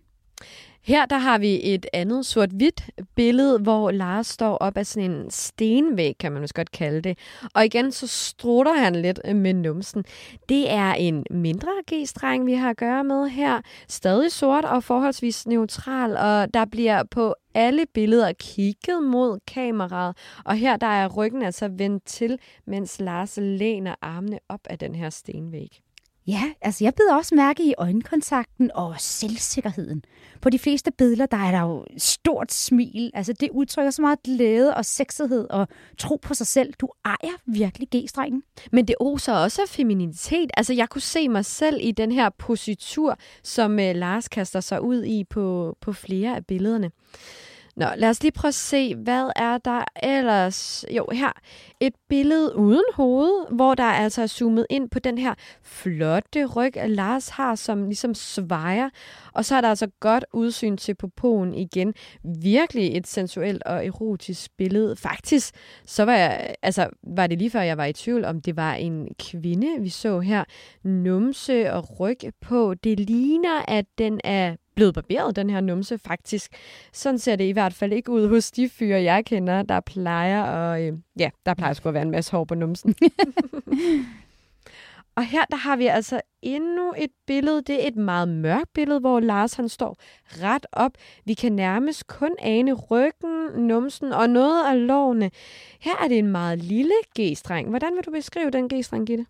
Her der har vi et andet sort-hvidt billede, hvor Lars står op af sådan en stenvæg, kan man også godt kalde det. Og igen så strutter han lidt øh, med numsen. Det er en mindre G-streng, vi har at gøre med her. Stadig sort og forholdsvis neutral, og der bliver på alle billeder kigget mod kameraet. Og her der er ryggen altså vendt til, mens Lars læner armene op af den her stenvæg. Ja, altså jeg beder også mærke i øjenkontakten og selvsikkerheden. På de fleste billeder, der er der jo et stort smil. Altså det udtrykker så meget glæde og sexighed og tro på sig selv. Du ejer virkelig G-strengen. Men det oser også af femininitet. Altså jeg kunne se mig selv i den her positur, som uh, Lars kaster sig ud i på, på flere af billederne. Nå, lad os lige prøve at se, hvad er der ellers? Jo, her et billede uden hoved, hvor der altså er zoomet ind på den her flotte ryg, Lars har, som ligesom svejer. Og så er der altså godt udsyn til popoen igen. Virkelig et sensuelt og erotisk billede. Faktisk, så var, jeg, altså, var det lige før, jeg var i tvivl, om det var en kvinde, vi så her. Numse og ryg på. Det ligner, at den er blevet barberet, den her numse, faktisk. Sådan ser det i hvert fald ikke ud hos de fyre, jeg kender, der plejer at, øh, ja, der plejer sgu at være en masse hår på numsen. <laughs> Og her der har vi altså endnu et billede. Det er et meget mørkt billede, hvor Lars han står ret op. Vi kan nærmest kun ane ryggen, numsen og noget af lårene. Her er det en meget lille G-streng. Hvordan vil du beskrive den G-streng, Gitte?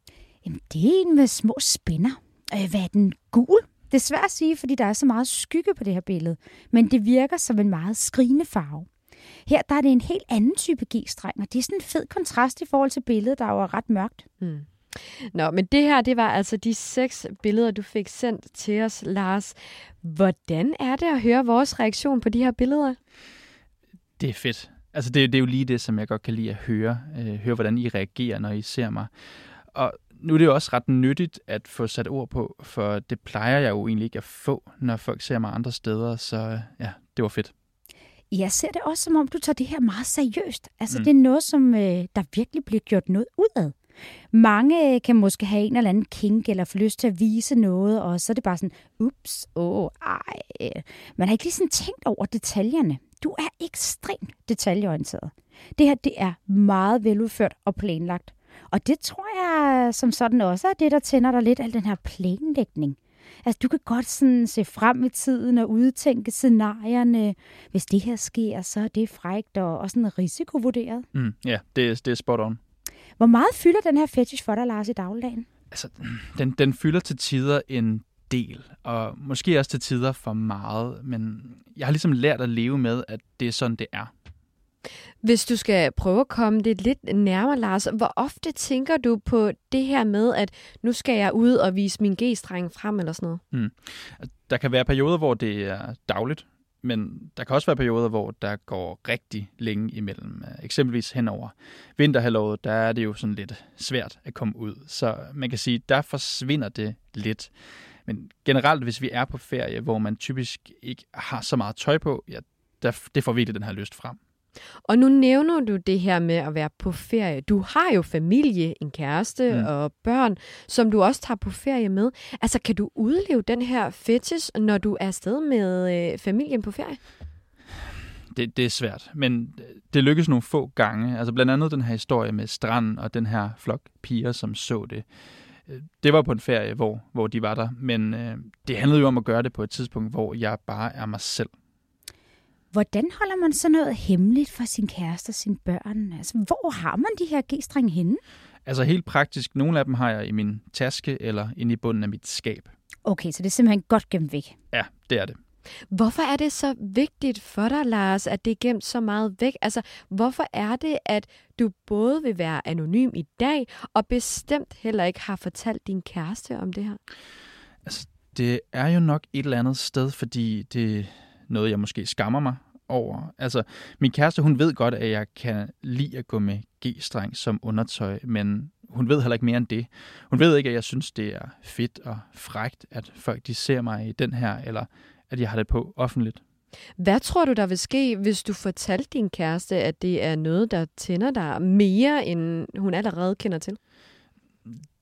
Jamen, det er en med små spænder. Øh, hvad er den? Gul? Det er svært at sige, fordi der er så meget skygge på det her billede. Men det virker som en meget skrigende farve. Her der er det en helt anden type G-streng, og det er sådan en fed kontrast i forhold til billedet, der jo er ret mørkt. Hmm. Nå, men det her, det var altså de seks billeder, du fik sendt til os, Lars. Hvordan er det at høre vores reaktion på de her billeder? Det er fedt. Altså, det, det er jo lige det, som jeg godt kan lide at høre. Øh, høre, hvordan I reagerer, når I ser mig. Og nu er det jo også ret nyttigt at få sat ord på, for det plejer jeg jo egentlig ikke at få, når folk ser mig andre steder. Så ja, det var fedt. Jeg ser det også, som om du tager det her meget seriøst. Altså, mm. det er noget, som øh, der virkelig bliver gjort noget ud af. Mange kan måske have en eller anden kink eller få lyst til at vise noget, og så er det bare sådan, ups, åh, oh, ej. Man har ikke lige sådan tænkt over detaljerne. Du er ekstremt detaljeorienteret. Det her, det er meget veludført og planlagt. Og det tror jeg som sådan også er det, der tænder dig lidt af den her planlægning. Altså, du kan godt sådan se frem i tiden og udtænke scenarierne. Hvis det her sker, så er det frægt og, og sådan risikovurderet. Mm, ja, det, det er spot on. Hvor meget fylder den her fetish for dig, Lars, i dagligdagen? Altså, den, den fylder til tider en del, og måske også til tider for meget, men jeg har ligesom lært at leve med, at det er sådan, det er. Hvis du skal prøve at komme det lidt nærmere, Lars, hvor ofte tænker du på det her med, at nu skal jeg ud og vise min G-streng frem eller sådan noget? Mm. Der kan være perioder, hvor det er dagligt, men der kan også være perioder, hvor der går rigtig længe imellem. Øh, eksempelvis henover vinterhalvåret, der er det jo sådan lidt svært at komme ud. Så man kan sige, der forsvinder det lidt. Men generelt, hvis vi er på ferie, hvor man typisk ikke har så meget tøj på, ja, der, det får virkelig den her lyst frem. Og nu nævner du det her med at være på ferie. Du har jo familie, en kæreste mm. og børn, som du også tager på ferie med. Altså, kan du udleve den her fetish, når du er afsted med øh, familien på ferie? Det, det er svært, men det lykkes nogle få gange. Altså blandt andet den her historie med stranden og den her flok piger, som så det. Det var på en ferie, hvor, hvor de var der, men øh, det handlede jo om at gøre det på et tidspunkt, hvor jeg bare er mig selv. Hvordan holder man så noget hemmeligt for sin kæreste og sine børn? Altså, hvor har man de her g-strenge henne? Altså helt praktisk, nogle af dem har jeg i min taske eller inde i bunden af mit skab. Okay, så det er simpelthen godt gemt væk? Ja, det er det. Hvorfor er det så vigtigt for dig, Lars, at det er gemt så meget væk? Altså, hvorfor er det, at du både vil være anonym i dag, og bestemt heller ikke har fortalt din kæreste om det her? Altså, det er jo nok et eller andet sted, fordi det, noget, jeg måske skammer mig over. Altså, min kæreste, hun ved godt, at jeg kan lide at gå med G-streng som undertøj, men hun ved heller ikke mere end det. Hun ved ikke, at jeg synes, det er fedt og frægt, at folk de ser mig i den her, eller at jeg har det på offentligt. Hvad tror du, der vil ske, hvis du fortalte din kæreste, at det er noget, der tænder dig mere, end hun allerede kender til?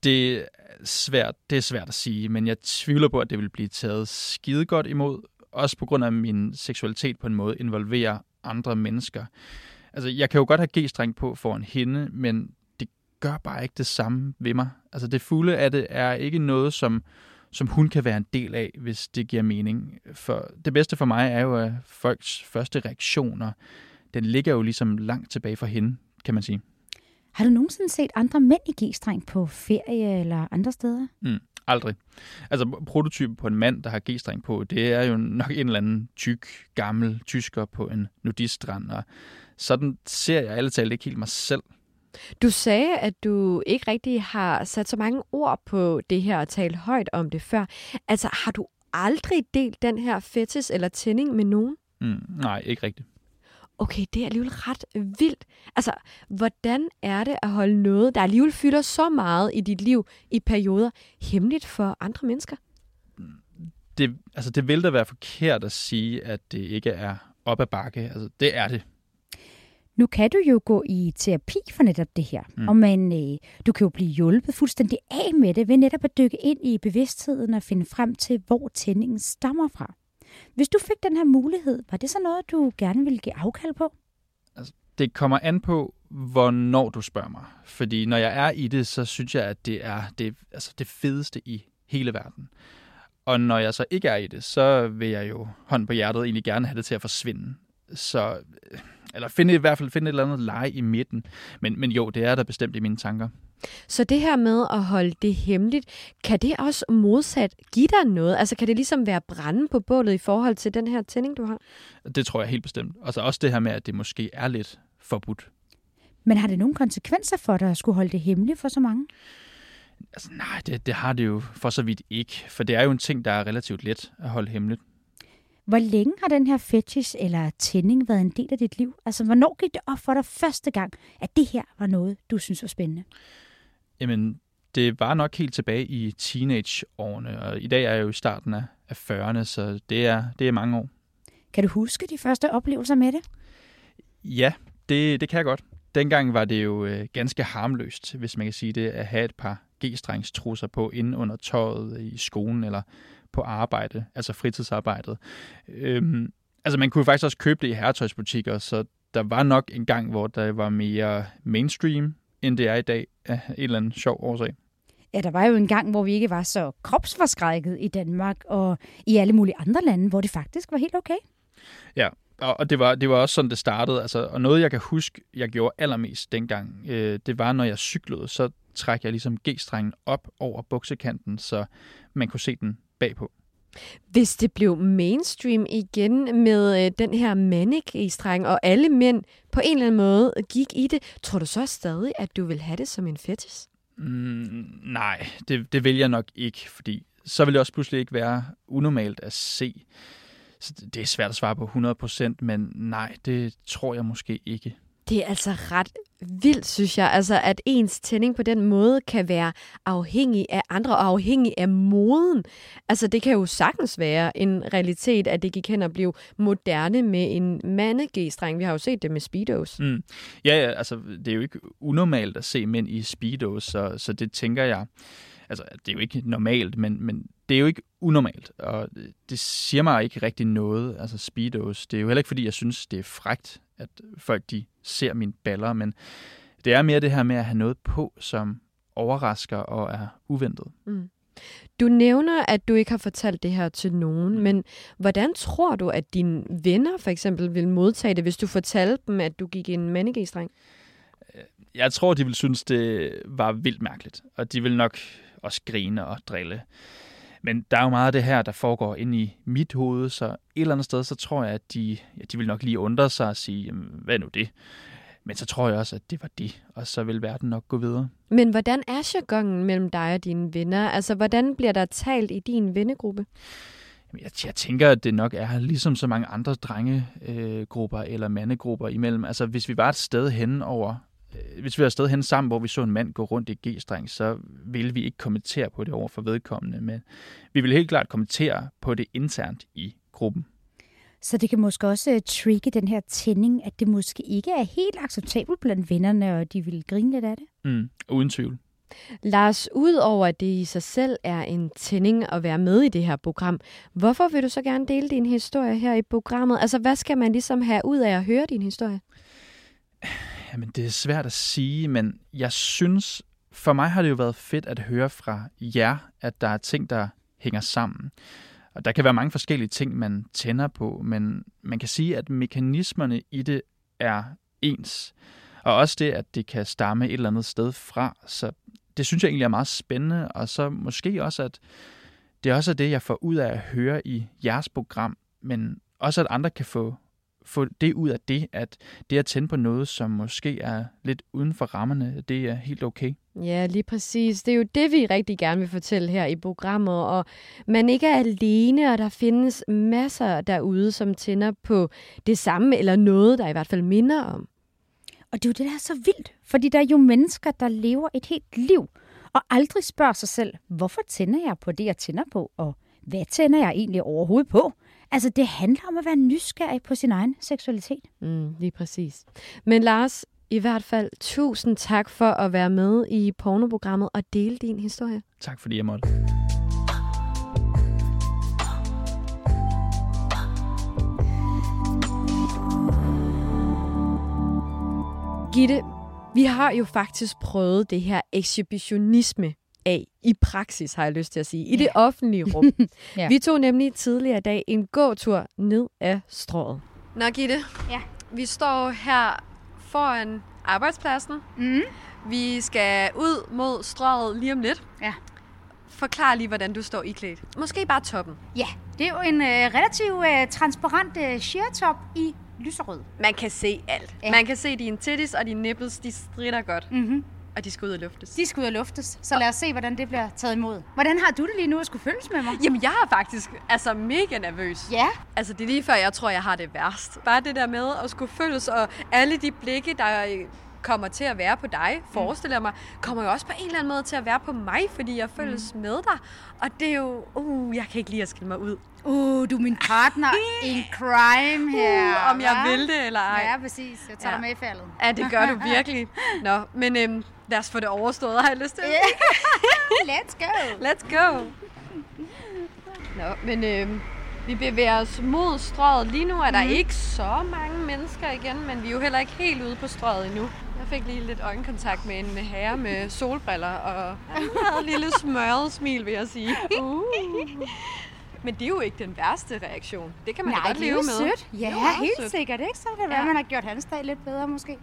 Det er svært, det er svært at sige, men jeg tvivler på, at det vil blive taget skide godt imod også på grund af min seksualitet på en måde, involverer andre mennesker. Altså, jeg kan jo godt have G-streng på for en hende, men det gør bare ikke det samme ved mig. Altså, det fulde af det er ikke noget, som, som hun kan være en del af, hvis det giver mening. For det bedste for mig er jo, at folks første reaktioner, den ligger jo ligesom langt tilbage for hende, kan man sige. Har du nogensinde set andre mænd i G-streng på ferie eller andre steder? Mm. Aldrig. Altså, prototypen på en mand, der har G-streng på, det er jo nok en eller anden tyk, gammel tysker på en nudiststrand, og sådan ser jeg alle talt ikke helt mig selv. Du sagde, at du ikke rigtig har sat så mange ord på det her og talt højt om det før. Altså, har du aldrig delt den her fetis eller tænding med nogen? Mm, nej, ikke rigtigt okay, det er alligevel ret vildt. Altså, hvordan er det at holde noget, der alligevel fylder så meget i dit liv i perioder, hemmeligt for andre mennesker? Det, altså, det vil da være forkert at sige, at det ikke er op ad bakke. Altså, det er det. Nu kan du jo gå i terapi for netop det her, mm. og man, øh, du kan jo blive hjulpet fuldstændig af med det ved netop at dykke ind i bevidstheden og finde frem til, hvor tændingen stammer fra. Hvis du fik den her mulighed, var det så noget, du gerne ville give afkald på? Altså, Det kommer an på, hvornår du spørger mig. Fordi når jeg er i det, så synes jeg, at det er det, altså det fedeste i hele verden. Og når jeg så ikke er i det, så vil jeg jo hånd på hjertet egentlig gerne have det til at forsvinde. Så, øh, eller finde, i hvert fald finde et eller andet leje i midten. Men, men jo, det er der bestemt i mine tanker. Så det her med at holde det hemmeligt, kan det også modsat give dig noget? Altså kan det ligesom være brænde på bålet i forhold til den her tænding, du har? Det tror jeg helt bestemt. Og så også det her med, at det måske er lidt forbudt. Men har det nogle konsekvenser for dig at skulle holde det hemmeligt for så mange? Altså, nej, det, det har det jo for så vidt ikke. For det er jo en ting, der er relativt let at holde hemmeligt. Hvor længe har den her fetish eller tænding været en del af dit liv? Altså, hvornår gik det op for dig første gang, at det her var noget, du synes var spændende? Jamen, det var nok helt tilbage i teenageårene, og i dag er jeg jo i starten af, af 40'erne, så det er, det er mange år. Kan du huske de første oplevelser med det? Ja, det, det kan jeg godt. Dengang var det jo øh, ganske harmløst, hvis man kan sige det, at have et par g-strengstrusser på inde under tøjet i skolen eller på arbejde, altså fritidsarbejdet. Øhm, altså man kunne faktisk også købe det i herretøjsbutikker, så der var nok en gang, hvor der var mere mainstream, end det er i dag, af en eller anden sjov årsag. Ja, der var jo en gang, hvor vi ikke var så kropsforskrækket i Danmark og i alle mulige andre lande, hvor det faktisk var helt okay. Ja, og det var, det var også sådan, det startede. Altså, og noget, jeg kan huske, jeg gjorde allermest dengang, øh, det var, når jeg cyklede, så træk jeg ligesom G-strengen op over buksekanten, så man kunne se den bagpå. Hvis det blev mainstream igen med øh, den her manic streng og alle mænd på en eller anden måde gik i det, tror du så stadig, at du vil have det som en fetis? Mm, nej, det, det vil jeg nok ikke, fordi så vil det også pludselig ikke være unormalt at se. Så det er svært at svare på 100%, men nej, det tror jeg måske ikke. Det er altså ret vildt, synes jeg, altså at ens tænding på den måde kan være afhængig af andre og afhængig af moden. Altså det kan jo sagtens være en realitet, at det gik hen og blev moderne med en mandegestreng. Vi har jo set det med Speedos. Mm. Ja, ja, altså det er jo ikke unormalt at se mænd i speedos, så, så det tænker jeg, altså det er jo ikke normalt, men, men det er jo ikke unormalt, og det siger mig ikke rigtig noget, altså speedos. Det er jo heller ikke, fordi jeg synes, det er frægt, at folk de ser mine baller, men det er mere det her med at have noget på, som overrasker og er uventet. Du nævner, at du ikke har fortalt det her til nogen, men hvordan tror du, at dine venner for eksempel vil modtage det, hvis du fortalte dem, at du gik i en mande-g-streng? Jeg tror, de vil synes, det var vildt mærkeligt, og de vil nok også grine og drille. Men der er jo meget af det her, der foregår inde i mit hoved, så et eller andet sted, så tror jeg, at de, ja, de vil nok lige undre sig og sige, "Jamen, hvad nu det? Men så tror jeg også, at det var det, og så vil verden nok gå videre. Men hvordan er jargonen mellem dig og dine venner? Altså, hvordan bliver der talt i din vennegruppe? Jamen, Jeg, jeg tænker, at det nok er ligesom så mange andre drengegrupper øh, eller mandegrupper imellem. Altså, hvis vi var et sted hen over hvis vi var et sted hen sammen, hvor vi så en mand gå rundt i G-streng, så ville vi ikke kommentere på det over for vedkommende, men vi ville helt klart kommentere på det internt i gruppen. Så det kan måske også øh, trigge den her tænding, at det måske ikke er helt acceptabelt blandt vennerne, og de vil grine lidt af det. Mm, uden tvivl. Lars, udover at det i sig selv er en tænding at være med i det her program, hvorfor vil du så gerne dele din historie her i programmet? Altså, hvad skal man ligesom have ud af at høre din historie? Jamen, det er svært at sige, men jeg synes, for mig har det jo været fedt at høre fra jer, at der er ting, der hænger sammen. Og der kan være mange forskellige ting, man tænder på, men man kan sige, at mekanismerne i det er ens. Og også det, at det kan stamme et eller andet sted fra. Så det synes jeg egentlig er meget spændende, og så måske også, at det også er det, jeg får ud af at høre i jeres program, men også at andre kan få, få det ud af det, at det at tænde på noget, som måske er lidt uden for rammerne, det er helt okay. Ja, lige præcis. Det er jo det, vi rigtig gerne vil fortælle her i programmet. Og man ikke er alene, og der findes masser derude, som tænder på det samme, eller noget, der i hvert fald minder om. Og det er jo det, der er så vildt, fordi der er jo mennesker, der lever et helt liv, og aldrig spørger sig selv, hvorfor tænder jeg på det, jeg tænder på, og hvad tænder jeg egentlig overhovedet på? Altså, det handler om at være nysgerrig på sin egen seksualitet. Mm, lige præcis. Men Lars, i hvert fald tusind tak for at være med i pornoprogrammet og dele din historie. Tak fordi jeg måtte. Gitte, vi har jo faktisk prøvet det her ekshibitionisme af i praksis, har jeg lyst til at sige, i det offentlige rum. <laughs> Ja. Vi tog nemlig tidligere i dag en gåtur ned af strået. Nå, Gitte. Ja. Vi står her foran arbejdspladsen. Mm. Vi skal ud mod strået lige om lidt. Ja. Forklar lige, hvordan du står i klædt. Måske bare toppen. Ja, det er jo en øh, relativt øh, transparent øh, sheer-top i lyserød. Man kan se alt. Ja. Ja. Man kan se dine titties og dine nipples, de strider godt. Mm-hmm. Og de skal ud og luftes. De skal ud og luftes, så lad os se, hvordan det bliver taget imod. Hvordan har du det lige nu at skulle følges med mig? Jamen, jeg er faktisk altså mega nervøs. Ja, Altså, det er lige før, jeg tror, jeg har det værst. Bare det der med at skulle følges, og alle de blikke, der øh, kommer til at være på dig, forestiller jeg mig, kommer jo også på en eller anden måde til at være på mig, fordi jeg følges mm. med dig. Og det er jo, uh, jeg kan ikke lide at skille mig ud. uh, du er min partner <laughs> in crime her. Uh, om jeg hva? vil det eller ej. Ja, præcis. Jeg tager Ja. med i faldet. Ja, det gør du <laughs> virkelig. Nå, men øhm, lad os få det overstået, har jeg lyst til sige. <laughs> Let's go. Let's go! Nå, men øhm, vi bevæger os mod strøget. Lige nu er der mm. ikke så mange mennesker igen, men vi er jo heller ikke helt ude på strøget endnu. Jeg fik lige lidt øjenkontakt med en med herre med solbriller, og han havde et lille smørret smil, vil jeg sige. <laughs> Uh. Men det er jo ikke den værste reaktion. Det kan man Nej, godt det er leve jo med. sødt. Ja, Det er jo meget helt sødt. sikkert, ikke? Så kan det være, Ja. at man har gjort hans dag lidt bedre, måske.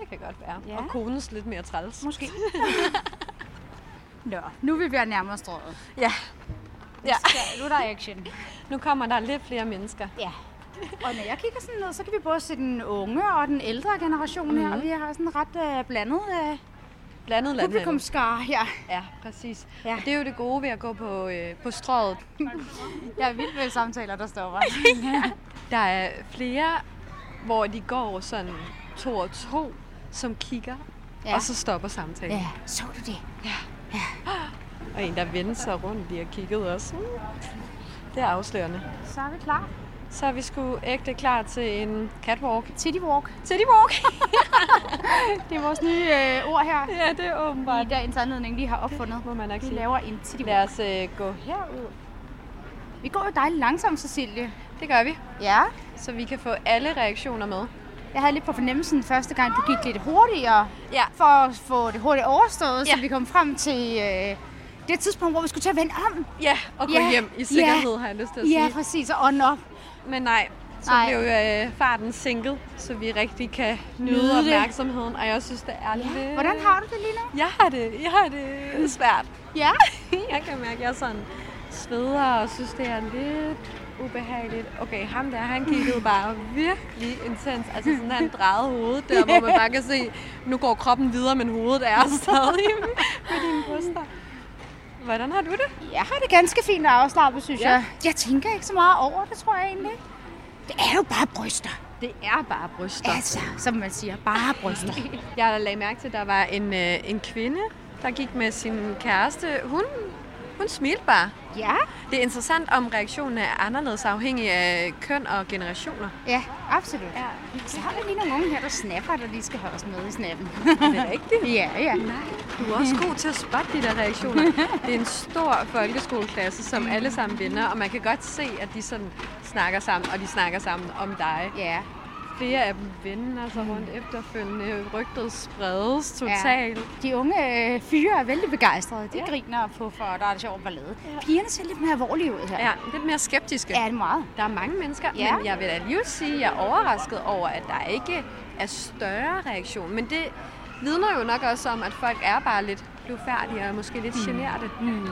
Det kan godt være. Ja. Og konens lidt mere træls. Måske. <laughs> Nå, nu er vi ved at nærme os strøget. Ja. ja. Ja, nu er der action. <laughs> Nu kommer der lidt flere mennesker. Ja. Og når jeg kigger sådan ned, så kan vi både se den unge og den ældre generation mm-hmm. her. Og vi har sådan en ret uh, blandet uh, Blandet landmænd. publikumskar her. Ja, præcis. Ja. Ja. Og det er jo det gode ved at gå på, øh, på strøget. <laughs> Jeg er vildt med samtaler, der stopper. Der er flere, hvor de går sådan to og to, som kigger, Ja. ja. og så stopper samtalen. ja, så du det? Og en, der vender sig rundt lige og kiggede også. Mm. Det er afslørende. Så er vi klar. Så er vi sgu ægte klar til en catwalk. Titty walk. City walk! <laughs> Det er vores nye øh, ord her. ja, det er I åbenbart. dagens anledning, vi har opfundet. Må man nok Vi sige. laver en titty Lad walk. os øh, gå herud. Vi går jo dejligt langsomt, Cecilie. Det gør vi, Ja. så vi kan få alle reaktioner med. Jeg havde lidt på fornemmelsen første gang, du gik lidt hurtigere. Ja. For at få det hurtigt overstået, så Ja. vi kom frem til øh, det tidspunkt, hvor vi skulle til at vende om. Ja, og gå Ja. hjem i sikkerhed, har jeg lyst til at Ja, sige. præcis. Og on up. Men nej, så Nej. blev øh, farten sænket, så vi rigtig kan nyde, Nyde det. opmærksomheden. Og jeg synes, det er lidt... Ja. Hvordan har du det lige nu? Jeg har det, jeg har det svært. Ja. <laughs> jeg kan mærke, at jeg sådan sveder og synes, det er lidt ubehageligt. Okay, ham der, han kiggede bare virkelig intens. Altså sådan, han drejede hovedet der, hvor man bare kan se, nu går kroppen videre, men hovedet er <laughs> stadig med dine bryster. Hvordan har du det? Jeg har det ganske fint og afslappet, synes Ja. jeg. Jeg tænker ikke så meget over det, tror jeg egentlig. Det er jo bare bryster. Det er bare bryster. Altså, som man siger, bare bryster. <laughs> Jeg lagde mærke til, at der var en, øh, en kvinde, der gik med sin kæreste. Hun, hun smilte bare. Ja, Det er interessant, om reaktionen er anderledes afhængig af køn og generationer. ja, absolut. Ja, Så har vi lige nogle unge her, der snapper, der lige skal have os med i snappen. er det rigtigt? ja, ja. Du er også god til at spotte de der reaktioner. Det er en stor folkeskoleklasse, som alle sammen vinder, og man kan godt se, at de sådan snakker sammen, og de snakker sammen om dig. Ja, Flere af dem vender sig rundt efterfølgende. Rygtet spredes totalt. de unge øh, fyre er vældig begejstrede. De Ja. griner på, for der er sjovt ballade. Pigerne ser lidt mere alvorlige ud her. Ja, lidt mere skeptiske. Ja, det er meget. Der er mange mennesker, Ja. ja. men jeg vil alligevel sige, at jeg er overrasket over, at der ikke er større reaktion. Men det vidner jo nok også om, at folk er bare lidt blufærdige og måske lidt generte. Mm.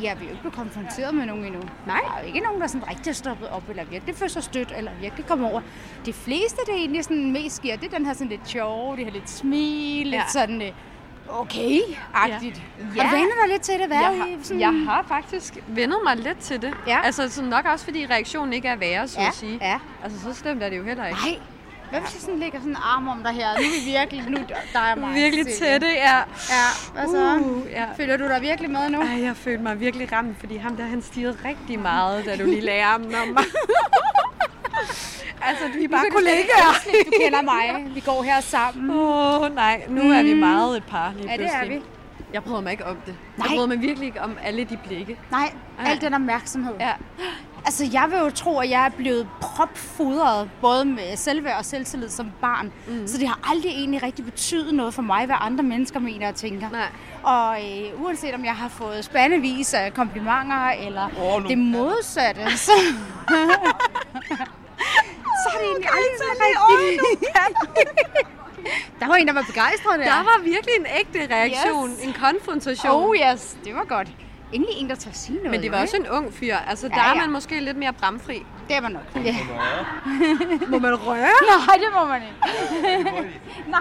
Vi er jo ikke blevet konfronteret med nogen endnu. Nej. Der er jo ikke nogen, der sådan rigtig har stoppet op, eller virkelig føler sig stødt, eller virkelig kommer over. De fleste, det egentlig sådan mest sker, det er den her sådan lidt sjove, det her lidt smil, lidt Ja. sådan øh, okay-agtigt. Ja. Har du vendt dig lidt til det? Hvad Jeg er har, sådan... jeg har faktisk vendet mig lidt til det. Ja. Altså sådan nok også, fordi reaktionen ikke er værre, så ja, at sige. ja. Altså så slemt er det jo heller ikke. Nej. Hvad hvis jeg sådan lægger sådan en arm om dig her? Nu er vi virkelig, nu der er mig. Virkelig tætte, ja. Ja, hvad så? Uh, ja. Føler du dig virkelig med nu? Ej, jeg følte mig virkelig ramt, fordi ham der, han stirrede rigtig meget, da du lige lagde armen om mig. <laughs> altså, vi er bare kollegaer. Du kender mig. Vi går her sammen. Åh, oh, nej. Nu er vi meget et par lige Ja, det er pludselig. vi. Jeg bryder mig ikke om det. Nej. Jeg bryder mig virkelig ikke om alle de blikke. Nej, Nej. al den opmærksomhed. Ja. Altså, jeg vil jo tro, at jeg er blevet propfodret både med selvværd og selvtillid som barn. Mm. Så det har aldrig egentlig rigtig betydet noget for mig, hvad andre mennesker mener og tænker. Nej. Og øh, uanset om jeg har fået spandevis af komplimenter eller nu- det modsatte, <laughs> så... så har det egentlig aldrig været rigtigt. Der var en, der var begejstret der. Der var virkelig en ægte reaktion, Yes. en konfrontation. Oh yes, det var godt. Endelig en, der tør sige noget. Men det var også en ung fyr. Altså, der Ja, er ja. man måske lidt mere bramfri. Det er man nok. Ja. <laughs> Må man røre? <laughs> Nej, det må man ikke. <laughs> Nej.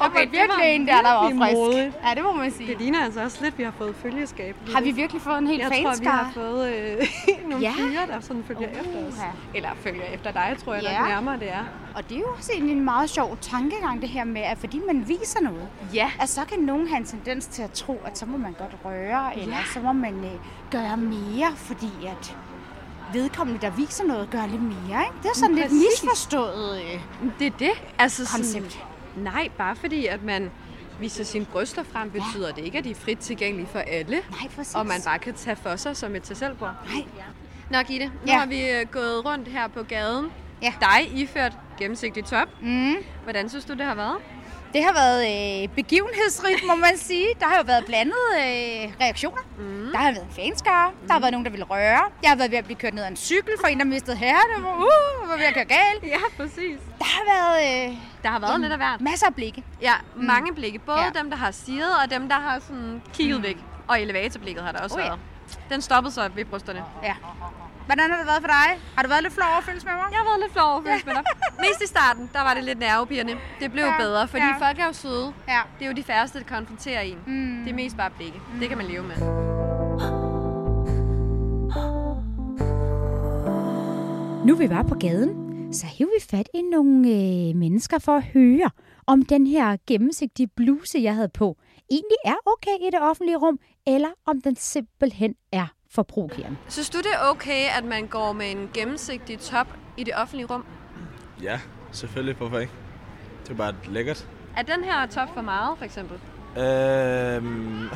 Okay, det var virkelig en der, der var frisk. modigt. Ja, det må man sige. Det ligner altså også lidt, vi har fået følgeskab. Har vi virkelig fået en helt Jeg tror, vi har fanskare? fået øh, nogle Ja. fyre, der sådan følger efter os. Eller følger efter dig, tror jeg Ja. nok nærmere det er. Og det er jo også egentlig en meget sjov tankegang, det her med, at fordi man viser noget, Ja. at så kan nogen have en tendens til at tro, at så må man godt røre, eller så må man øh, gøre mere, fordi at vedkommende, der viser noget, gør lidt mere. Ikke? Det er sådan lidt Præcis. misforstået øh, Det er det. Altså koncept. Sådan, nej, bare fordi, at man viser sine bryster frem, betyder det ikke, at de er frit tilgængelige for alle. Nej, præcis. Og man bare kan tage for sig som et tag selv bord. Nej. Nå, Gitte, nu Ja. har vi øh, gået rundt her på gaden. Ja. Dig iført gennemsigtig top. Mm. Hvordan synes du, det har været? Det har været øh, begivenhedsrigt, må man sige. Der har jo været blandede øh, reaktioner. Mm. Der har været en fanskare. Der har været nogen, der ville røre. Jeg har været ved at blive kørt ned af en cykel, for en, der mistede herren. Uh, var ved at køre galt. <laughs> Ja, præcis. Der har været øh, Der har været lidt af hvert. masser af blikke. Ja, mange blikke. Både Ja. dem, der har stirret, og dem, der har sådan kigget væk. Og elevatorblikket har der også Oh, ja. været. Den stoppede så ved brysterne. Ja. Hvordan har det været for dig? Har du været lidt flov over at med mig? Jeg har været lidt flov over at med dig. <laughs> Mest i starten, der var det lidt nervepirrende. Det blev Ja, bedre, fordi ja. folk er jo søde. Ja. Det er jo de færreste, der konfronterer en. Mm. Det er mest bare blikke. Det kan man leve med. Nu vi var på gaden, så hæv vi fat i nogle øh, mennesker for at høre, om den her gennemsigtige bluse, jeg havde på, egentlig er okay i det offentlige rum, eller om den simpelthen er for provokerende. Synes du, det er okay, at man går med en gennemsigtig top i det offentlige rum? Ja, selvfølgelig. Hvorfor ikke? Det er bare lækkert. Er den her top for meget, for eksempel? Øhm...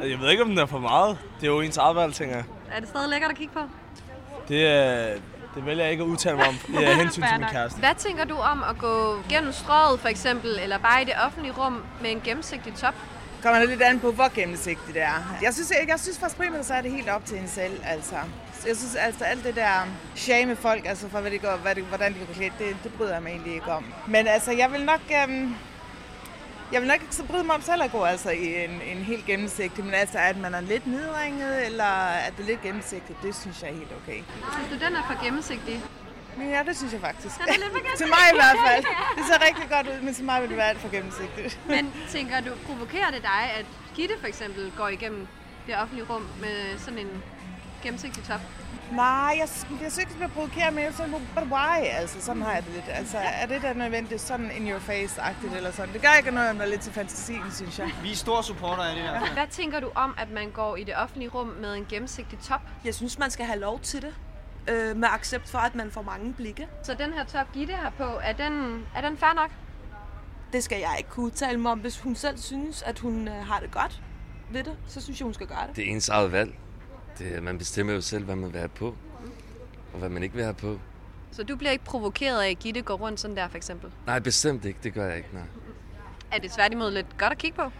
<laughs> jeg ved ikke, om den er for meget. Det er jo ens eget valg, tænker jeg. Er det stadig lækkert at kigge på? Det, er, det vælger jeg ikke at udtale mig om. Det er <laughs> hensyn til min kæreste. Hvad tænker du om at gå gennem strøget, for eksempel, eller bare i det offentlige rum med en gennemsigtig top? Kommer det lidt an på, hvor gennemsigtigt det er. Jeg synes, jeg, jeg synes faktisk primært, så er det helt op til en selv. Altså. Jeg synes altså, alt det der shame folk, altså for hvad de går, hvad det, hvordan de går klædt, det, det bryder jeg mig egentlig ikke om. Men altså, jeg vil nok... Øhm, jeg vil nok ikke så bryde mig om selv at gå altså, i en, en helt gennemsigtig, men altså, at man er lidt nedringet, eller at det er lidt gennemsigtigt, det synes jeg er helt okay. Synes du, den er for gennemsigtig? Men ja, det synes jeg faktisk. Den er lidt for <laughs> til mig i hvert fald. Det ser rigtig godt ud, men til mig vil det være alt for gennemsigtigt. <laughs> Men <laughs> tænker du, provokerer det dig, at Gitte for eksempel går igennem det offentlige rum med sådan en gennemsigtig top? Nej, jeg, jeg synes ikke, det bliver provokeret, men jeg synes, but why? Altså, sådan har jeg det lidt. Altså, er det der nødvendigt sådan in your face-agtigt eller sådan? Det gør ikke noget, om der er lidt til fantasien, synes jeg. Vi er store supporter af det her. Hvad tænker du om, at man går i det offentlige rum med en gennemsigtig top? Jeg synes, man skal have lov til det. Øh, med accept for, at man får mange blikke. Så den her top, Gitte har på, er den, er den fair nok? Det skal jeg ikke kunne udtale mig om. Hvis hun selv synes, at hun øh, har det godt ved det, så synes jeg, hun skal gøre det. Det er ens eget valg. Det, man bestemmer jo selv, hvad man vil have på, og hvad man ikke vil have på. Så du bliver ikke provokeret af, at Gitte går rundt sådan der, for eksempel? Nej, bestemt ikke. Det gør jeg ikke, nej. Er det tværtimod lidt godt at kigge på?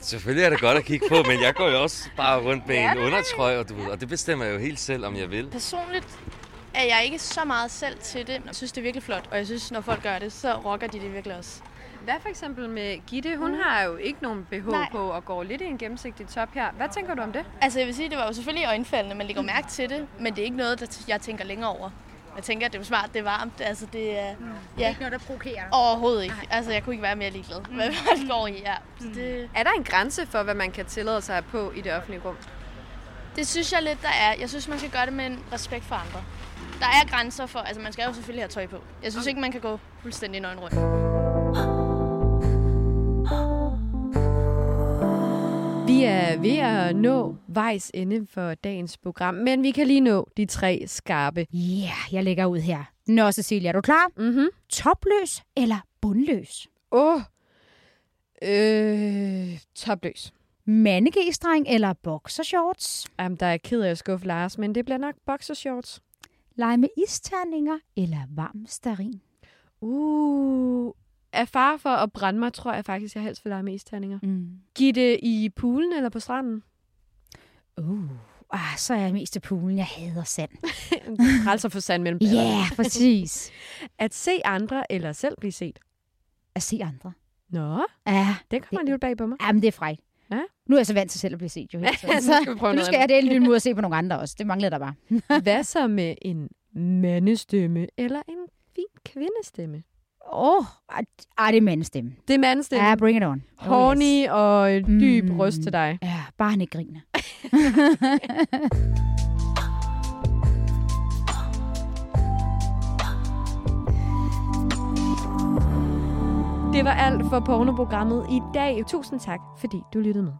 Selvfølgelig er det godt at kigge på, men jeg går jo også bare rundt med Ja, en er undertrøje, og, du ved, og det bestemmer jeg jo helt selv, om jeg vil. Personligt er jeg ikke så meget selv til det. Jeg synes, det er virkelig flot, og jeg synes, når folk gør det, så rocker de det virkelig også. Hvad for eksempel med Gitte? Hun har jo ikke nogen BH Nej. på og går lidt i en gennemsigtig top her. Hvad tænker du om det? Altså jeg vil sige, det var jo selvfølgelig øjenfaldende, man lægger mærke til det, men det er ikke noget, der jeg tænker længere over. Jeg tænker, at det er smart, det er varmt. Altså, det er, Mm. Det ja. er ikke noget, der provokerer. Overhovedet ikke. Altså, jeg kunne ikke være mere ligeglad, hvad man går i. Ja. Så det, Er der en grænse for, hvad man kan tillade sig på i det offentlige rum? det synes jeg lidt, der er. Jeg synes, man skal gøre det med en respekt for andre. Der er grænser for, altså man skal jo selvfølgelig have tøj på. Jeg synes ikke, man kan gå fuldstændig nøgen rundt. Vi er ved at nå vejs ende for dagens program, men vi kan lige nå de tre skarpe. Ja, yeah, jeg lægger ud her. Nå, Cecilia, er du klar? Mm-hmm. Topløs eller bundløs? Åh, oh. øh, topløs. Mandegestreng eller boxershorts? Jamen, der er ked af at skuffe Lars, men det bliver nok boxershorts. Lege med isterninger eller varm sterin? Uh, af far for at brænde mig, tror jeg faktisk, jeg helst vil lege med isterninger. Mm. Giv det i poolen eller på stranden? Uh, ah, så er jeg mest til poolen. Jeg hader sand. Træls at få sand mellem Ja, yeah, præcis. <laughs> At se andre eller selv blive set? At se andre. Nå, Ja, det kommer alligevel bag på mig. Jamen, det er frækt. Ja. Nu er jeg så vant til selv at blive set, jo. <laughs> Helt Ja, nu skal vi prøve nu skal jeg det lytte ud og se på nogle andre også. Det manglede der bare. Hvad så med en mandestemme eller en fin kvindestemme? Åh, oh, ah, det er mandestemme. Det er mandestemme. Ja, bring it on. Oh, Horny og et dyb Mm. bryst til dig. Ja, bare han ikke griner. <laughs> Det var alt for pornoprogrammet i dag. Tusind tak, fordi du lyttede med.